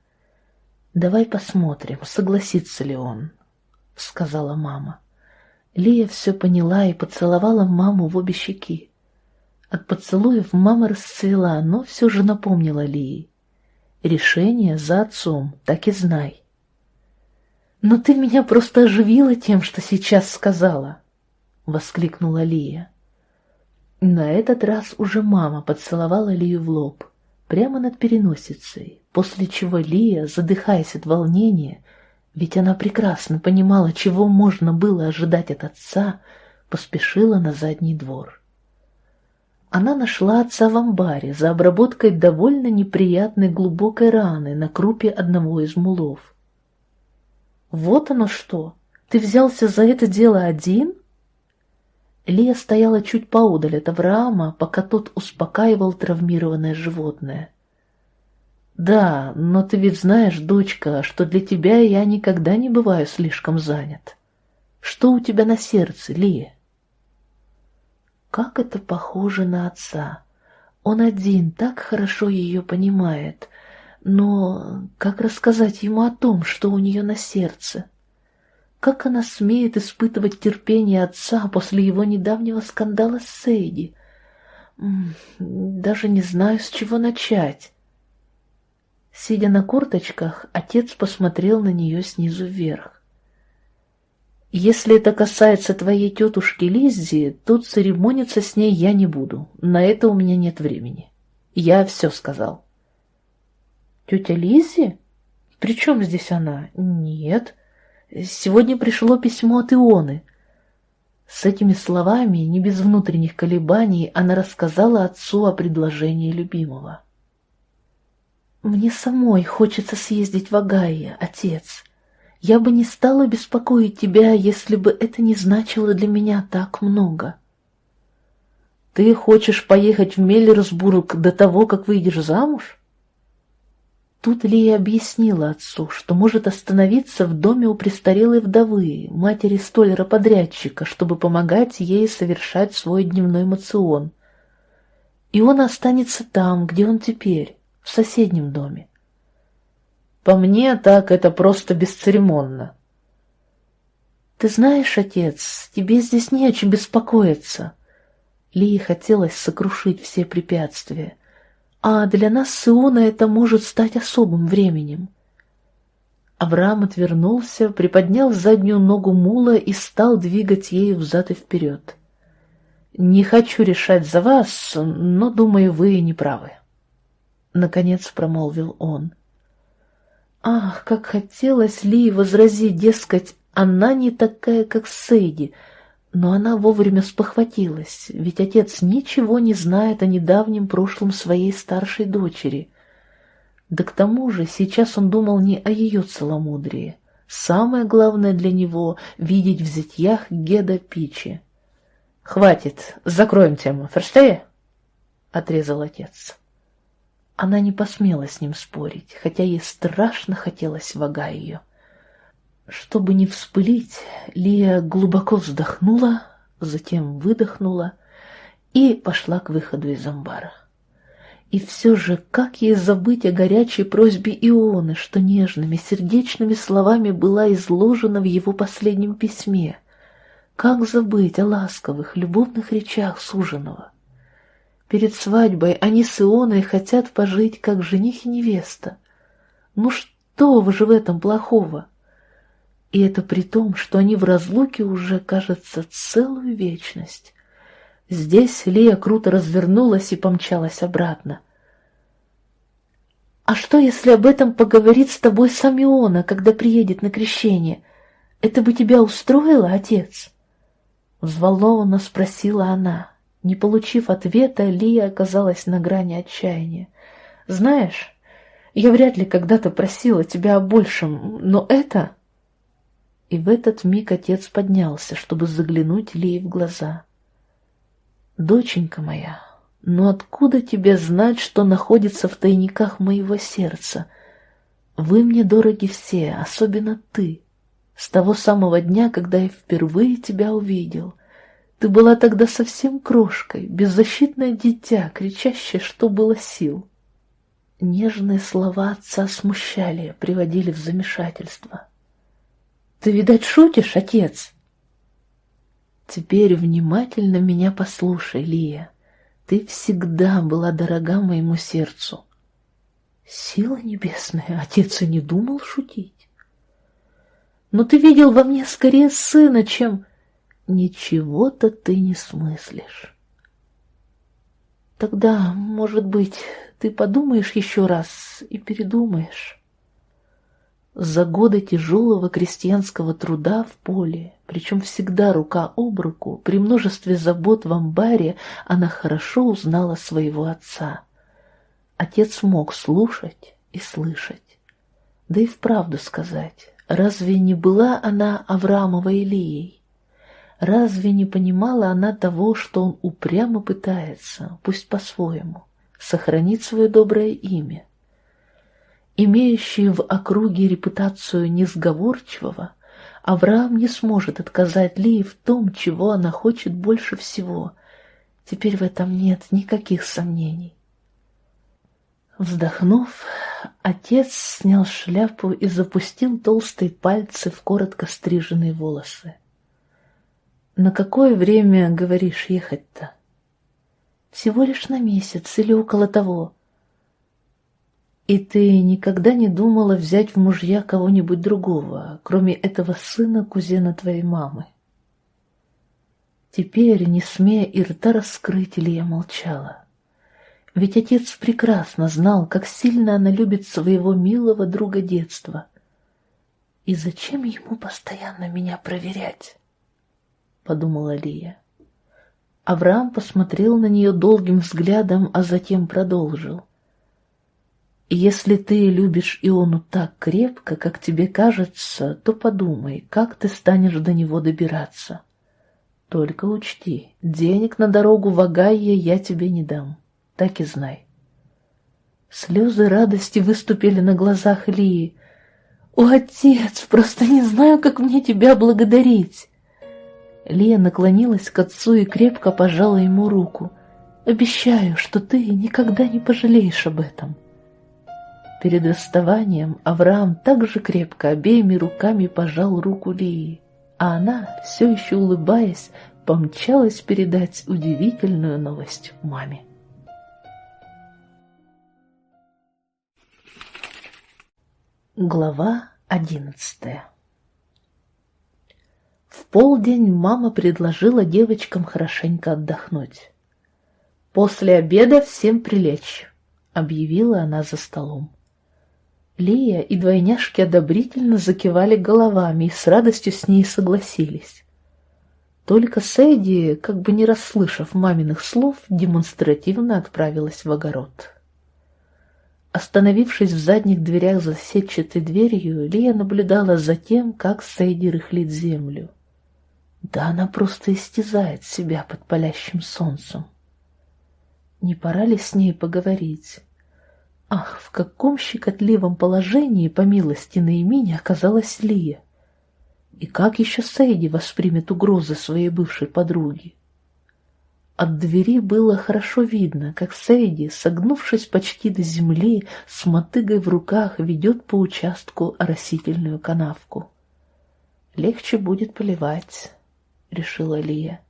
«Давай посмотрим, согласится ли он», — сказала мама. Лия все поняла и поцеловала маму в обе щеки. От поцелуев мама расцвела, но все же напомнила Лии. «Решение за отцом, так и знай». «Но ты меня просто оживила тем, что сейчас сказала», — воскликнула Лия. На этот раз уже мама поцеловала Лию в лоб, прямо над переносицей, после чего Лия, задыхаясь от волнения, ведь она прекрасно понимала, чего можно было ожидать от отца, поспешила на задний двор. Она нашла отца в амбаре за обработкой довольно неприятной глубокой раны на крупе одного из мулов. «Вот оно что! Ты взялся за это дело один?» Лия стояла чуть поодаль от Авраама, пока тот успокаивал травмированное животное. «Да, но ты ведь знаешь, дочка, что для тебя я никогда не бываю слишком занят. Что у тебя на сердце, Лия?» Как это похоже на отца. Он один так хорошо ее понимает, но как рассказать ему о том, что у нее на сердце? Как она смеет испытывать терпение отца после его недавнего скандала с Сейди? Даже не знаю, с чего начать. Сидя на корточках, отец посмотрел на нее снизу вверх. «Если это касается твоей тетушки Лиззи, то церемониться с ней я не буду. На это у меня нет времени. Я все сказал». «Тетя Лиззи? При чем здесь она? Нет». Сегодня пришло письмо от Ионы. С этими словами, не без внутренних колебаний, она рассказала отцу о предложении любимого. «Мне самой хочется съездить в Агайе, отец. Я бы не стала беспокоить тебя, если бы это не значило для меня так много». «Ты хочешь поехать в Меллерсбург до того, как выйдешь замуж?» Тут Лия объяснила отцу, что может остановиться в доме у престарелой вдовы, матери столяра-подрядчика, чтобы помогать ей совершать свой дневной мацион. И он останется там, где он теперь, в соседнем доме. По мне, так это просто бесцеремонно. Ты знаешь, отец, тебе здесь не о чем беспокоиться. Лии хотелось сокрушить все препятствия а для нас с Иона это может стать особым временем. Авраам отвернулся, приподнял заднюю ногу мула и стал двигать ею взад и вперед. «Не хочу решать за вас, но, думаю, вы не правы», — наконец промолвил он. Ах, как хотелось Ли возразить, дескать, она не такая, как Сейди — но она вовремя спохватилась, ведь отец ничего не знает о недавнем прошлом своей старшей дочери. Да к тому же сейчас он думал не о ее целомудрии. Самое главное для него — видеть в зятьях Геда Пичи. «Хватит, закроем тему, Ферштея?» — отрезал отец. Она не посмела с ним спорить, хотя ей страшно хотелось вага ее. — чтобы не вспылить, Лия глубоко вздохнула, затем выдохнула и пошла к выходу из амбара. И все же, как ей забыть о горячей просьбе Ионы, что нежными, сердечными словами была изложена в его последнем письме? Как забыть о ласковых, любовных речах суженого? Перед свадьбой они с Ионой хотят пожить, как жених и невеста. Ну что же в этом плохого? И это при том, что они в разлуке уже, кажется, целую вечность. Здесь Лия круто развернулась и помчалась обратно. «А что, если об этом поговорит с тобой Самиона, когда приедет на крещение? Это бы тебя устроило, отец?» Взволнованно спросила она. Не получив ответа, Лия оказалась на грани отчаяния. «Знаешь, я вряд ли когда-то просила тебя о большем, но это...» И в этот миг отец поднялся, чтобы заглянуть Лии в глаза. «Доченька моя, но откуда тебе знать, что находится в тайниках моего сердца? Вы мне дороги все, особенно ты. С того самого дня, когда я впервые тебя увидел. Ты была тогда совсем крошкой, беззащитное дитя, кричащее, что было сил». Нежные слова отца смущали, приводили в замешательство. Ты, видать, шутишь, отец? Теперь внимательно меня послушай, Лия. Ты всегда была дорога моему сердцу. Сила небесная, отец и не думал шутить. Но ты видел во мне скорее сына, чем... Ничего-то ты не смыслишь. Тогда, может быть, ты подумаешь еще раз и передумаешь. За годы тяжелого крестьянского труда в поле, причем всегда рука об руку, при множестве забот в амбаре, она хорошо узнала своего отца. Отец мог слушать и слышать. Да и вправду сказать, разве не была она Авраамовой Илией? Разве не понимала она того, что он упрямо пытается, пусть по-своему, сохранить свое доброе имя? Имеющий в округе репутацию несговорчивого, Авраам не сможет отказать Лии в том, чего она хочет больше всего. Теперь в этом нет никаких сомнений. Вздохнув, отец снял шляпу и запустил толстые пальцы в коротко стриженные волосы. «На какое время, говоришь, ехать-то?» «Всего лишь на месяц или около того», и ты никогда не думала взять в мужья кого-нибудь другого, кроме этого сына кузена твоей мамы? Теперь, не смея и рта раскрыть, Илья молчала. Ведь отец прекрасно знал, как сильно она любит своего милого друга детства. И зачем ему постоянно меня проверять? Подумала Лия. Авраам посмотрел на нее долгим взглядом, а затем продолжил. — если ты любишь Иону так крепко, как тебе кажется, то подумай, как ты станешь до него добираться. Только учти, денег на дорогу в Агайе я тебе не дам, так и знай. Слезы радости выступили на глазах Лии. «О, отец, просто не знаю, как мне тебя благодарить!» Лия наклонилась к отцу и крепко пожала ему руку. «Обещаю, что ты никогда не пожалеешь об этом». Перед расставанием Авраам также крепко обеими руками пожал руку Лии, а она, все еще улыбаясь, помчалась передать удивительную новость маме. Глава одиннадцатая В полдень мама предложила девочкам хорошенько отдохнуть. «После обеда всем прилечь», — объявила она за столом. Лия и двойняшки одобрительно закивали головами и с радостью с ней согласились. Только Сэйди, как бы не расслышав маминых слов, демонстративно отправилась в огород. Остановившись в задних дверях за сетчатой дверью, Лия наблюдала за тем, как Сэйди рыхлит землю. Да она просто истязает себя под палящим солнцем. Не пора ли с ней поговорить? Ах, в каком щекотливом положении, по милости Наимини, оказалась Лия. И как еще Сейди воспримет угрозы своей бывшей подруги? От двери было хорошо видно, как Сейди, согнувшись почти до земли, с мотыгой в руках ведет по участку оросительную канавку. «Легче будет поливать», — решила Лия.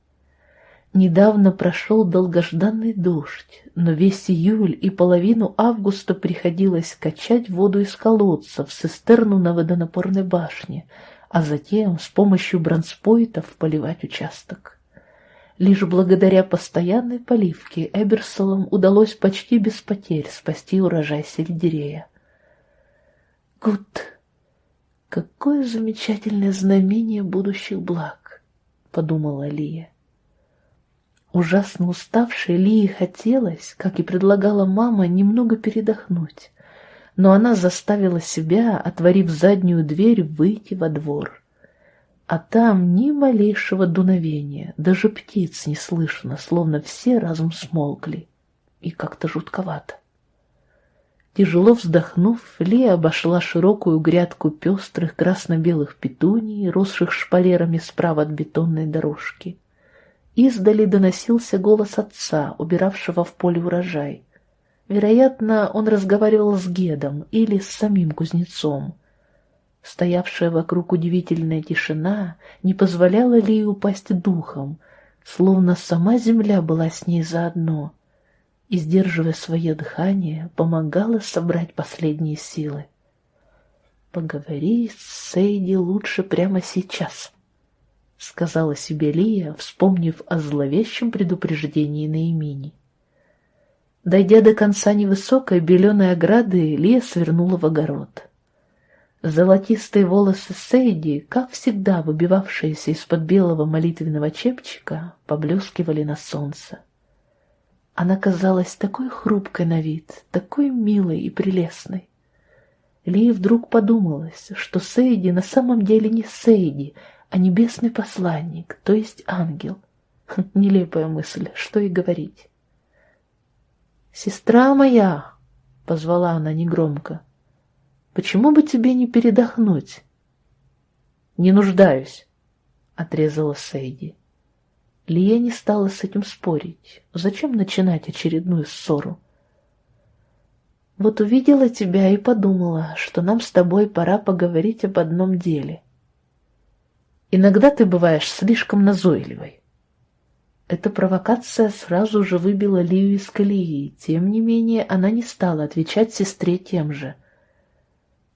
Недавно прошел долгожданный дождь, но весь июль и половину августа приходилось качать воду из колодца в цистерну на водонапорной башне, а затем с помощью бронспойтов поливать участок. Лишь благодаря постоянной поливке Эберсолам удалось почти без потерь спасти урожай сельдерея. «Гуд! Какое замечательное знамение будущих благ!» — подумала Лия. Ужасно уставшей Лии хотелось, как и предлагала мама, немного передохнуть. Но она заставила себя, отворив заднюю дверь, выйти во двор. А там ни малейшего дуновения, даже птиц не слышно, словно все разом смолкли. И как-то жутковато. Тяжело вздохнув, Лия обошла широкую грядку пестрых красно-белых петуний, росших шпалерами справа от бетонной дорожки. Издали доносился голос отца, убиравшего в поле урожай. Вероятно, он разговаривал с Гедом или с самим кузнецом. Стоявшая вокруг удивительная тишина не позволяла Лии упасть духом, словно сама земля была с ней заодно, и, сдерживая свое дыхание, помогала собрать последние силы. «Поговори с Сейди лучше прямо сейчас», — сказала себе Лия, вспомнив о зловещем предупреждении на имени. Дойдя до конца невысокой беленой ограды, Лия свернула в огород. Золотистые волосы Сейди, как всегда выбивавшиеся из-под белого молитвенного чепчика, поблескивали на солнце. Она казалась такой хрупкой на вид, такой милой и прелестной. Лии вдруг подумалось, что Сейди на самом деле не Сейди, а небесный посланник, то есть ангел. Нелепая мысль, что и говорить. «Сестра моя!» — позвала она негромко. «Почему бы тебе не передохнуть?» «Не нуждаюсь», — отрезала Сейди. Лия не стала с этим спорить. Зачем начинать очередную ссору? Вот увидела тебя и подумала, что нам с тобой пора поговорить об одном деле. Иногда ты бываешь слишком назойливой. Эта провокация сразу же выбила Лию из колеи, тем не менее она не стала отвечать сестре тем же.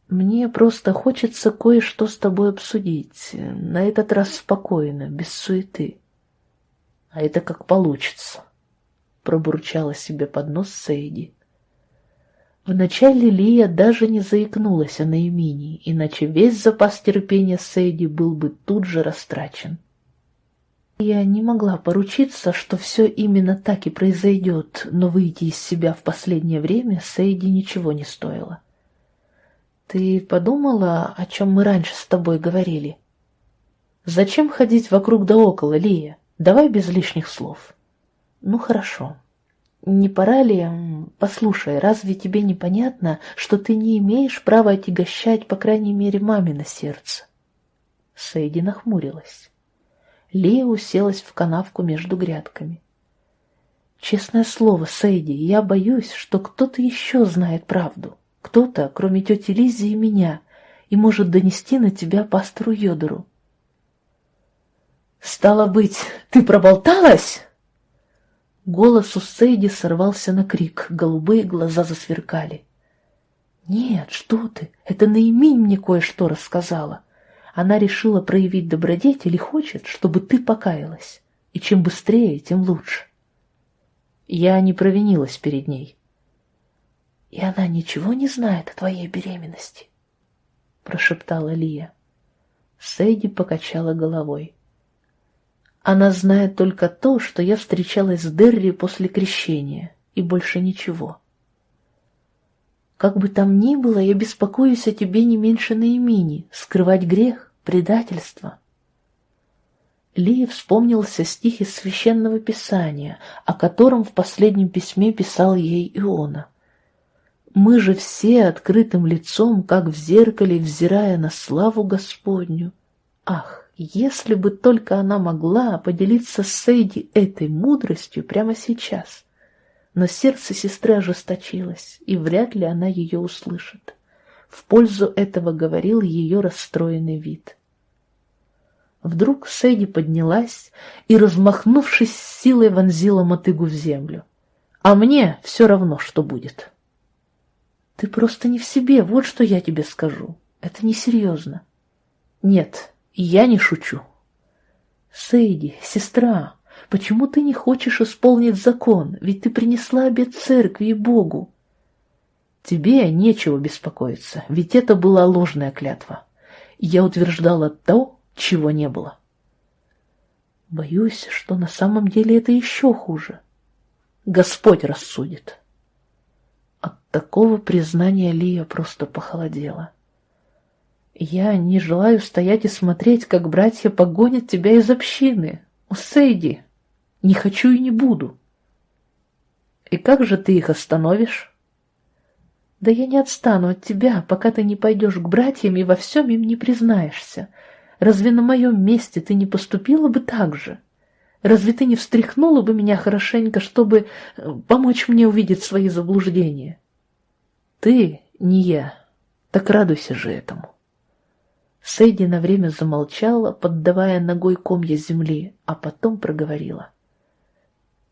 «Мне просто хочется кое-что с тобой обсудить, на этот раз спокойно, без суеты». «А это как получится», — пробурчала себе под нос Сейди. Вначале Лия даже не заикнулась о наимении, иначе весь запас терпения Сейди был бы тут же растрачен. Я не могла поручиться, что все именно так и произойдет, но выйти из себя в последнее время Сейди ничего не стоило. Ты подумала, о чем мы раньше с тобой говорили? Зачем ходить вокруг да около, Лия? Давай без лишних слов. Ну, хорошо. не пора ли... Послушай, разве тебе непонятно, что ты не имеешь права отягощать, по крайней мере, маме на сердце?» Сейди нахмурилась. Лия уселась в канавку между грядками. «Честное слово, Сейди, я боюсь, что кто-то еще знает правду. Кто-то, кроме тети Лиззи и меня, и может донести на тебя пастору Йодору». «Стало быть, ты проболталась?» Голос у Сейди сорвался на крик, голубые глаза засверкали. «Нет, что ты, это Наиминь мне кое-что рассказала. Она решила проявить добродетель и хочет, чтобы ты покаялась. И чем быстрее, тем лучше». Я не провинилась перед ней. «И она ничего не знает о твоей беременности?» — прошептала Лия. Сейди покачала головой. Она знает только то, что я встречалась с Дерри после крещения, и больше ничего. Как бы там ни было, я беспокоюсь о тебе не меньше на имени, скрывать грех, предательство. Лии вспомнился стих из Священного Писания, о котором в последнем письме писал ей Иона. «Мы же все открытым лицом, как в зеркале, взирая на славу Господню. Ах, если бы только она могла поделиться с Сейди этой мудростью прямо сейчас. Но сердце сестры ожесточилось, и вряд ли она ее услышит. В пользу этого говорил ее расстроенный вид. Вдруг Сейди поднялась и, размахнувшись силой, вонзила мотыгу в землю. «А мне все равно, что будет». «Ты просто не в себе, вот что я тебе скажу. Это несерьезно». «Нет, я не шучу. Сейди, сестра, почему ты не хочешь исполнить закон? Ведь ты принесла обет церкви и Богу. Тебе нечего беспокоиться, ведь это была ложная клятва. Я утверждала то, чего не было. Боюсь, что на самом деле это еще хуже. Господь рассудит. От такого признания Лия просто похолодела. Я не желаю стоять и смотреть, как братья погонят тебя из общины. Усейди, не хочу и не буду. И как же ты их остановишь? Да я не отстану от тебя, пока ты не пойдешь к братьям и во всем им не признаешься. Разве на моем месте ты не поступила бы так же? Разве ты не встряхнула бы меня хорошенько, чтобы э, помочь мне увидеть свои заблуждения? Ты, не я, так радуйся же этому. Сэйди на время замолчала, поддавая ногой комья земли, а потом проговорила.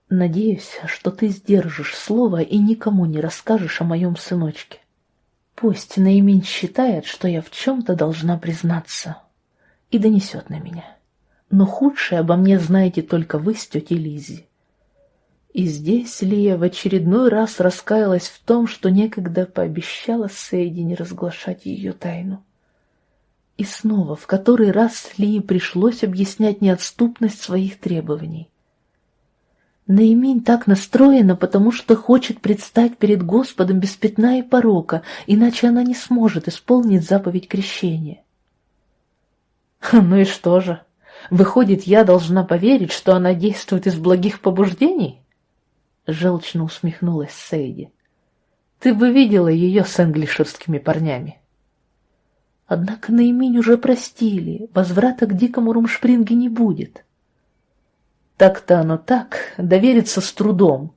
«Надеюсь, что ты сдержишь слово и никому не расскажешь о моем сыночке. Пусть Наимин считает, что я в чем-то должна признаться, и донесет на меня. Но худшее обо мне знаете только вы с тетей Лизи. И здесь Лия в очередной раз раскаялась в том, что некогда пообещала Сейди не разглашать ее тайну. И снова, в который раз Лии пришлось объяснять неотступность своих требований. Наимень так настроена, потому что хочет предстать перед Господом без пятна и порока, иначе она не сможет исполнить заповедь крещения. Ну и что же? Выходит, я должна поверить, что она действует из благих побуждений? Желчно усмехнулась Сейди. Ты бы видела ее с англиширскими парнями. Однако Наиминь уже простили, возврата к дикому Румшпринге не будет. Так-то оно так, довериться с трудом.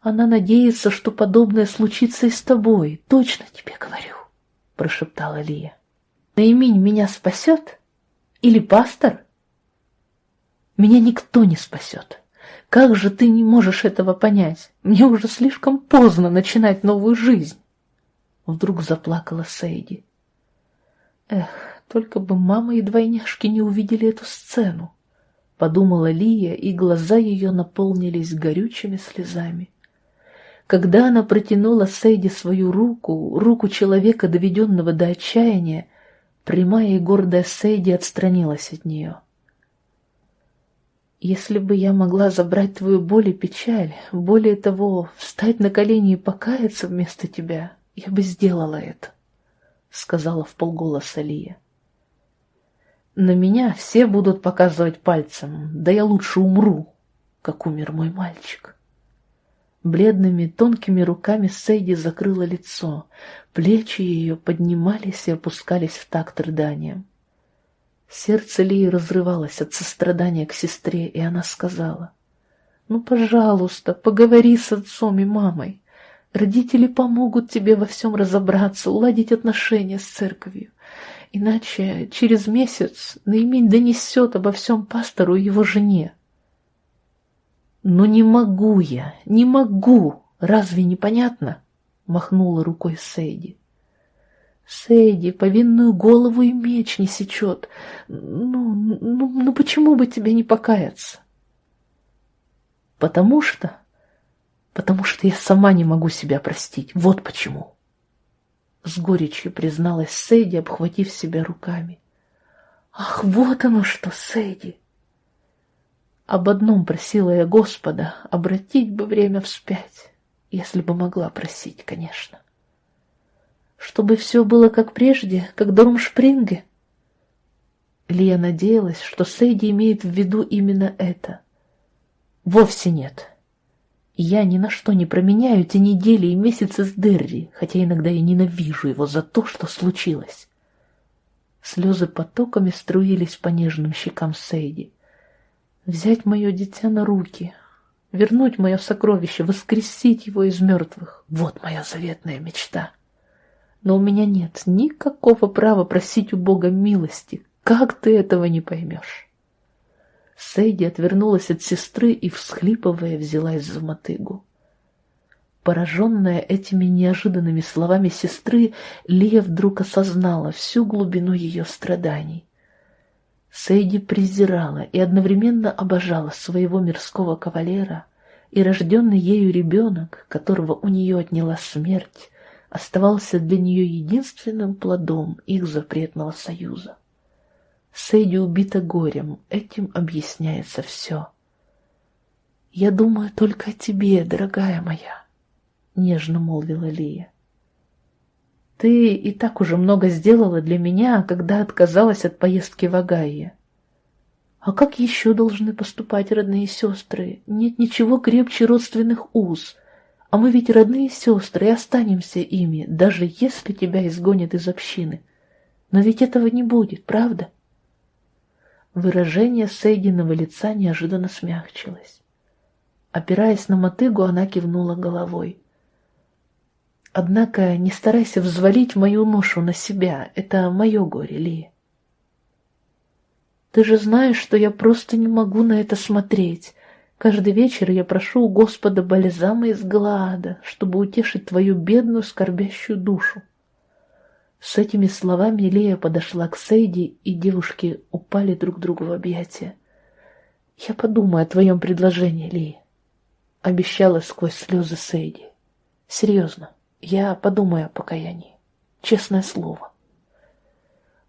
Она надеется, что подобное случится и с тобой, точно тебе говорю, — прошептала Лия. Наиминь меня спасет? Или пастор? Меня никто не спасет. Как же ты не можешь этого понять? Мне уже слишком поздно начинать новую жизнь. Вдруг заплакала Сейди. Эх, только бы мама и двойняшки не увидели эту сцену, подумала Лия, и глаза ее наполнились горючими слезами. Когда она протянула Сейди свою руку, руку человека, доведенного до отчаяния, прямая и гордая Сейди отстранилась от нее. «Если бы я могла забрать твою боль и печаль, более того, встать на колени и покаяться вместо тебя, я бы сделала это. — сказала в полголоса Лия. «На меня все будут показывать пальцем, да я лучше умру, как умер мой мальчик». Бледными тонкими руками Сейди закрыла лицо, плечи ее поднимались и опускались в такт рыданием. Сердце Лии разрывалось от сострадания к сестре, и она сказала, «Ну, пожалуйста, поговори с отцом и мамой. Родители помогут тебе во всем разобраться, уладить отношения с церковью. Иначе через месяц Наимень донесет обо всем пастору и его жене. «Но не могу я, не могу! Разве непонятно?» — махнула рукой Сейди. «Сейди, повинную голову и меч не сечет. Ну, ну, ну почему бы тебе не покаяться?» «Потому что...» «Потому что я сама не могу себя простить. Вот почему!» С горечью призналась Сейди, обхватив себя руками. «Ах, вот оно что, Сейди!» Об одном просила я Господа, обратить бы время вспять, если бы могла просить, конечно. Чтобы все было как прежде, как в Румшпринге. Лия надеялась, что Сейди имеет в виду именно это. Вовсе нет. Я ни на что не променяю те недели и месяцы с Дерри, хотя иногда я ненавижу его за то, что случилось. Слезы потоками струились по нежным щекам Сейди. Взять мое дитя на руки, вернуть мое сокровище, воскресить его из мертвых — вот моя заветная мечта. Но у меня нет никакого права просить у Бога милости. Как ты этого не поймешь? Сейди отвернулась от сестры и, всхлипывая, взялась за мотыгу. Пораженная этими неожиданными словами сестры, Лия вдруг осознала всю глубину ее страданий. Сейди презирала и одновременно обожала своего мирского кавалера, и рожденный ею ребенок, которого у нее отняла смерть, оставался для нее единственным плодом их запретного союза. Сейди убита горем, этим объясняется все. «Я думаю только о тебе, дорогая моя», — нежно молвила Лия. Ты и так уже много сделала для меня, когда отказалась от поездки в Агайе. А как еще должны поступать родные сестры? Нет ничего крепче родственных уз. А мы ведь родные сестры и останемся ими, даже если тебя изгонят из общины. Но ведь этого не будет, правда? Выражение Сейдиного лица неожиданно смягчилось. Опираясь на мотыгу, она кивнула головой. Однако не старайся взвалить мою ношу на себя. Это мое горе, Ли. Ты же знаешь, что я просто не могу на это смотреть. Каждый вечер я прошу у Господа бальзама из Галаада, чтобы утешить твою бедную скорбящую душу. С этими словами Лея подошла к Сейди, и девушки упали друг другу в объятия. «Я подумаю о твоем предложении, Ли», — обещала сквозь слезы Сейди. «Серьезно». Я подумаю о покаянии. Честное слово.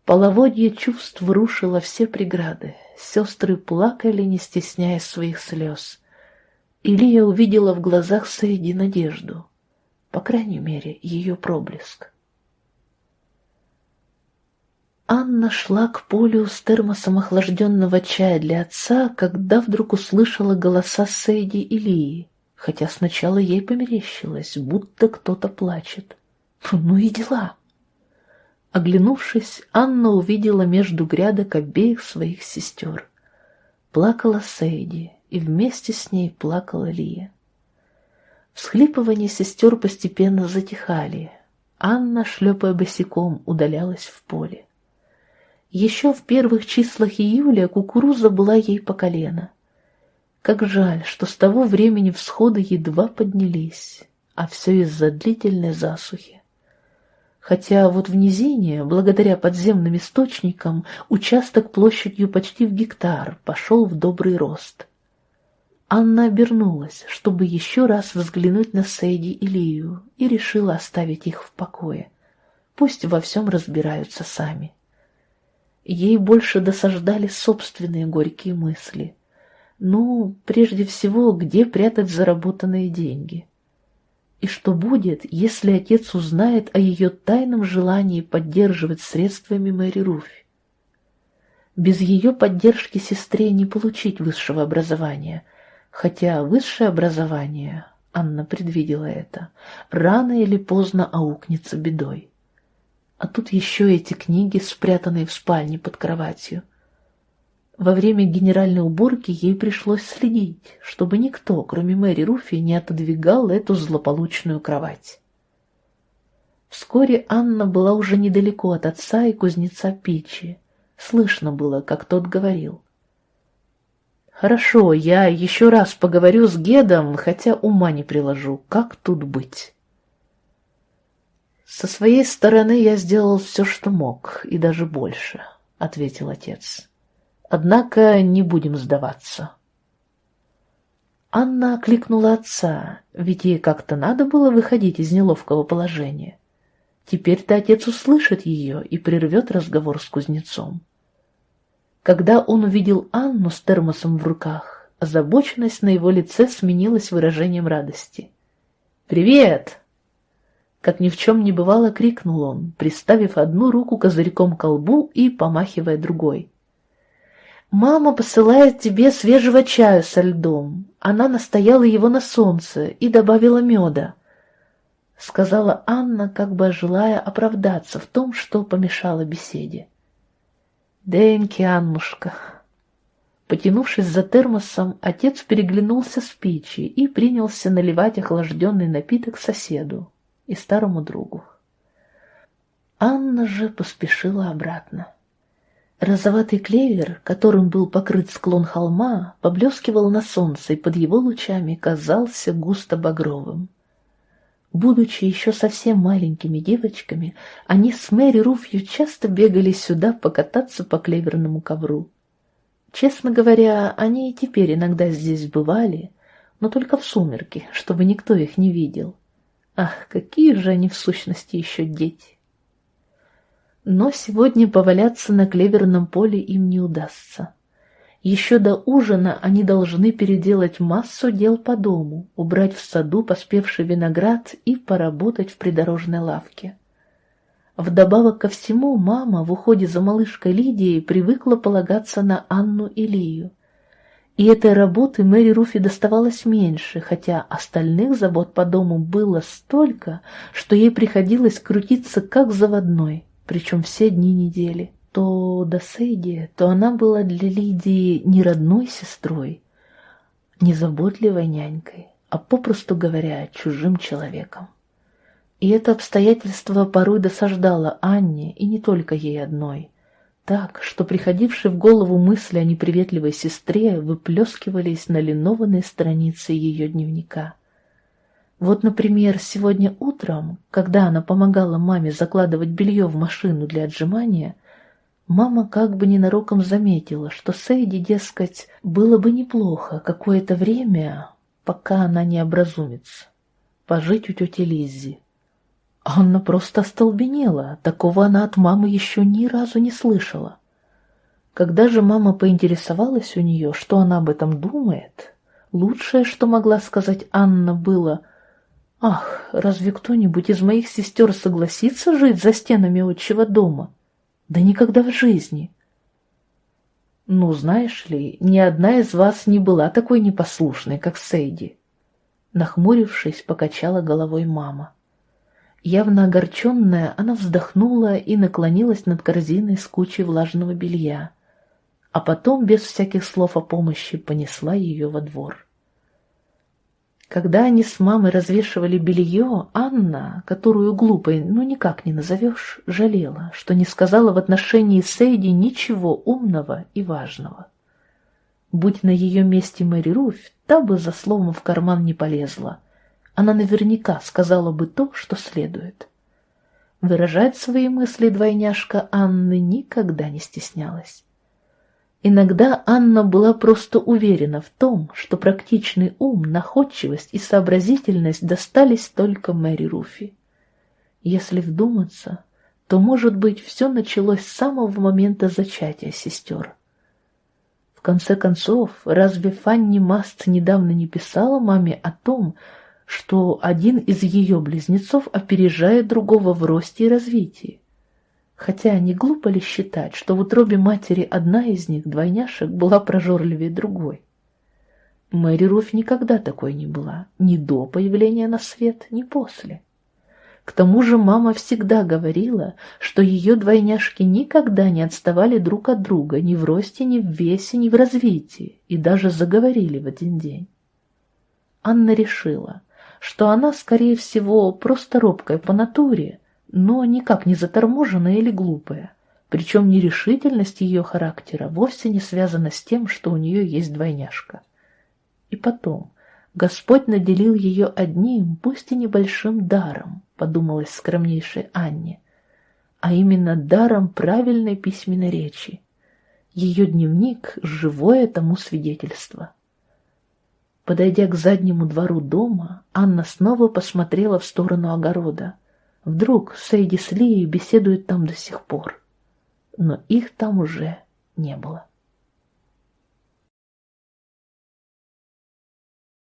Половодье чувств рушило все преграды. Сестры плакали, не стесняя своих слез. Илья увидела в глазах Сейди надежду. По крайней мере, ее проблеск. Анна шла к полю с термосом охлажденного чая для отца, когда вдруг услышала голоса Сейди и Лии хотя сначала ей померещилось, будто кто-то плачет. Ну и дела. Оглянувшись, Анна увидела между грядок обеих своих сестер. Плакала Сейди, и вместе с ней плакала Лия. Всхлипывания сестер постепенно затихали. Анна, шлепая босиком, удалялась в поле. Еще в первых числах июля кукуруза была ей по колено. Как жаль, что с того времени всходы едва поднялись, а все из-за длительной засухи. Хотя вот в низине, благодаря подземным источникам, участок площадью почти в гектар пошел в добрый рост. Анна обернулась, чтобы еще раз взглянуть на Сейди и Лию, и решила оставить их в покое. Пусть во всем разбираются сами. Ей больше досаждали собственные горькие мысли — ну, прежде всего, где прятать заработанные деньги? И что будет, если отец узнает о ее тайном желании поддерживать средствами Мэри Руфь? Без ее поддержки сестре не получить высшего образования, хотя высшее образование Анна предвидела это. Рано или поздно аукнется бедой. А тут еще эти книги, спрятанные в спальне под кроватью. Во время генеральной уборки ей пришлось следить, чтобы никто, кроме Мэри Руфи, не отодвигал эту злополучную кровать. Вскоре Анна была уже недалеко от отца и кузнеца печи. Слышно было, как тот говорил. «Хорошо, я еще раз поговорю с Гедом, хотя ума не приложу. Как тут быть?» «Со своей стороны я сделал все, что мог, и даже больше», — ответил отец. «Однако не будем сдаваться». Анна окликнула отца, ведь ей как-то надо было выходить из неловкого положения. Теперь-то отец услышит ее и прервет разговор с кузнецом. Когда он увидел Анну с термосом в руках, озабоченность на его лице сменилась выражением радости. «Привет!» Как ни в чем не бывало, крикнул он, приставив одну руку козырьком к колбу и помахивая другой. «Мама посылает тебе свежего чаю со льдом. Она настояла его на солнце и добавила меда», — сказала Анна, как бы желая оправдаться в том, что помешала беседе. «Деньки, Аннушка!» Потянувшись за термосом, отец переглянулся с печи и принялся наливать охлажденный напиток соседу, и старому другу. Анна же поспешила обратно. Розоватый клевер, которым был покрыт склон холма, поблескивал на солнце и под его лучами казался густо багровым. Будучи еще совсем маленькими девочками, они с Мэри Руфью часто бегали сюда покататься по клеверному ковру. Честно говоря, они и теперь иногда здесь бывали, но только в сумерки, чтобы никто их не видел. Ах, какие же они в сущности еще дети! Но сегодня поваляться на клеверном поле им не удастся. Еще до ужина они должны переделать массу дел по дому, убрать в саду поспевший виноград и поработать в придорожной лавке. Вдобавок ко всему, мама в уходе за малышкой Лидией привыкла полагаться на Анну и Лию. И этой работы Мэри Руфи доставалось меньше, хотя остальных забот по дому было столько, что ей приходилось крутиться как заводной, причем все дни недели. То до Сейди, то она была для Лидии не родной сестрой, не заботливой нянькой, а попросту говоря, чужим человеком. И это обстоятельство порой досаждало Анне, и не только ей одной – так, что приходившие в голову мысли о неприветливой сестре выплескивались на линованные страницы ее дневника. Вот, например, сегодня утром, когда она помогала маме закладывать белье в машину для отжимания, мама как бы ненароком заметила, что Сейди, дескать, было бы неплохо какое-то время, пока она не образумится, пожить у тети Лиззи. Анна просто остолбенела, такого она от мамы еще ни разу не слышала. Когда же мама поинтересовалась у нее, что она об этом думает, лучшее, что могла сказать Анна, было «Ах, разве кто-нибудь из моих сестер согласится жить за стенами отчего дома? Да никогда в жизни!» «Ну, знаешь ли, ни одна из вас не была такой непослушной, как Сейди», нахмурившись, покачала головой мама. Явно огорченная, она вздохнула и наклонилась над корзиной с кучей влажного белья, а потом, без всяких слов о помощи, понесла ее во двор. Когда они с мамой развешивали белье, Анна, которую глупой, ну никак не назовешь, жалела, что не сказала в отношении Сейди ничего умного и важного. Будь на ее месте Мэри Руфь, та бы за словом в карман не полезла — она наверняка сказала бы то, что следует. Выражать свои мысли двойняшка Анны никогда не стеснялась. Иногда Анна была просто уверена в том, что практичный ум, находчивость и сообразительность достались только Мэри Руфи. Если вдуматься, то, может быть, все началось с самого момента зачатия сестер. В конце концов, разве Фанни Маст недавно не писала маме о том, что один из ее близнецов опережает другого в росте и развитии. Хотя не глупо ли считать, что в утробе матери одна из них, двойняшек, была прожорливее другой? Мэри Руф никогда такой не была, ни до появления на свет, ни после. К тому же мама всегда говорила, что ее двойняшки никогда не отставали друг от друга ни в росте, ни в весе, ни в развитии, и даже заговорили в один день. Анна решила, что она, скорее всего, просто робкая по натуре, но никак не заторможенная или глупая, причем нерешительность ее характера вовсе не связана с тем, что у нее есть двойняшка. И потом, Господь наделил ее одним, пусть и небольшим даром, подумалось скромнейшей Анне, а именно даром правильной письменной речи. Ее дневник — живое тому свидетельство. Подойдя к заднему двору дома, Анна снова посмотрела в сторону огорода. Вдруг Сейди с Лией беседуют там до сих пор. Но их там уже не было.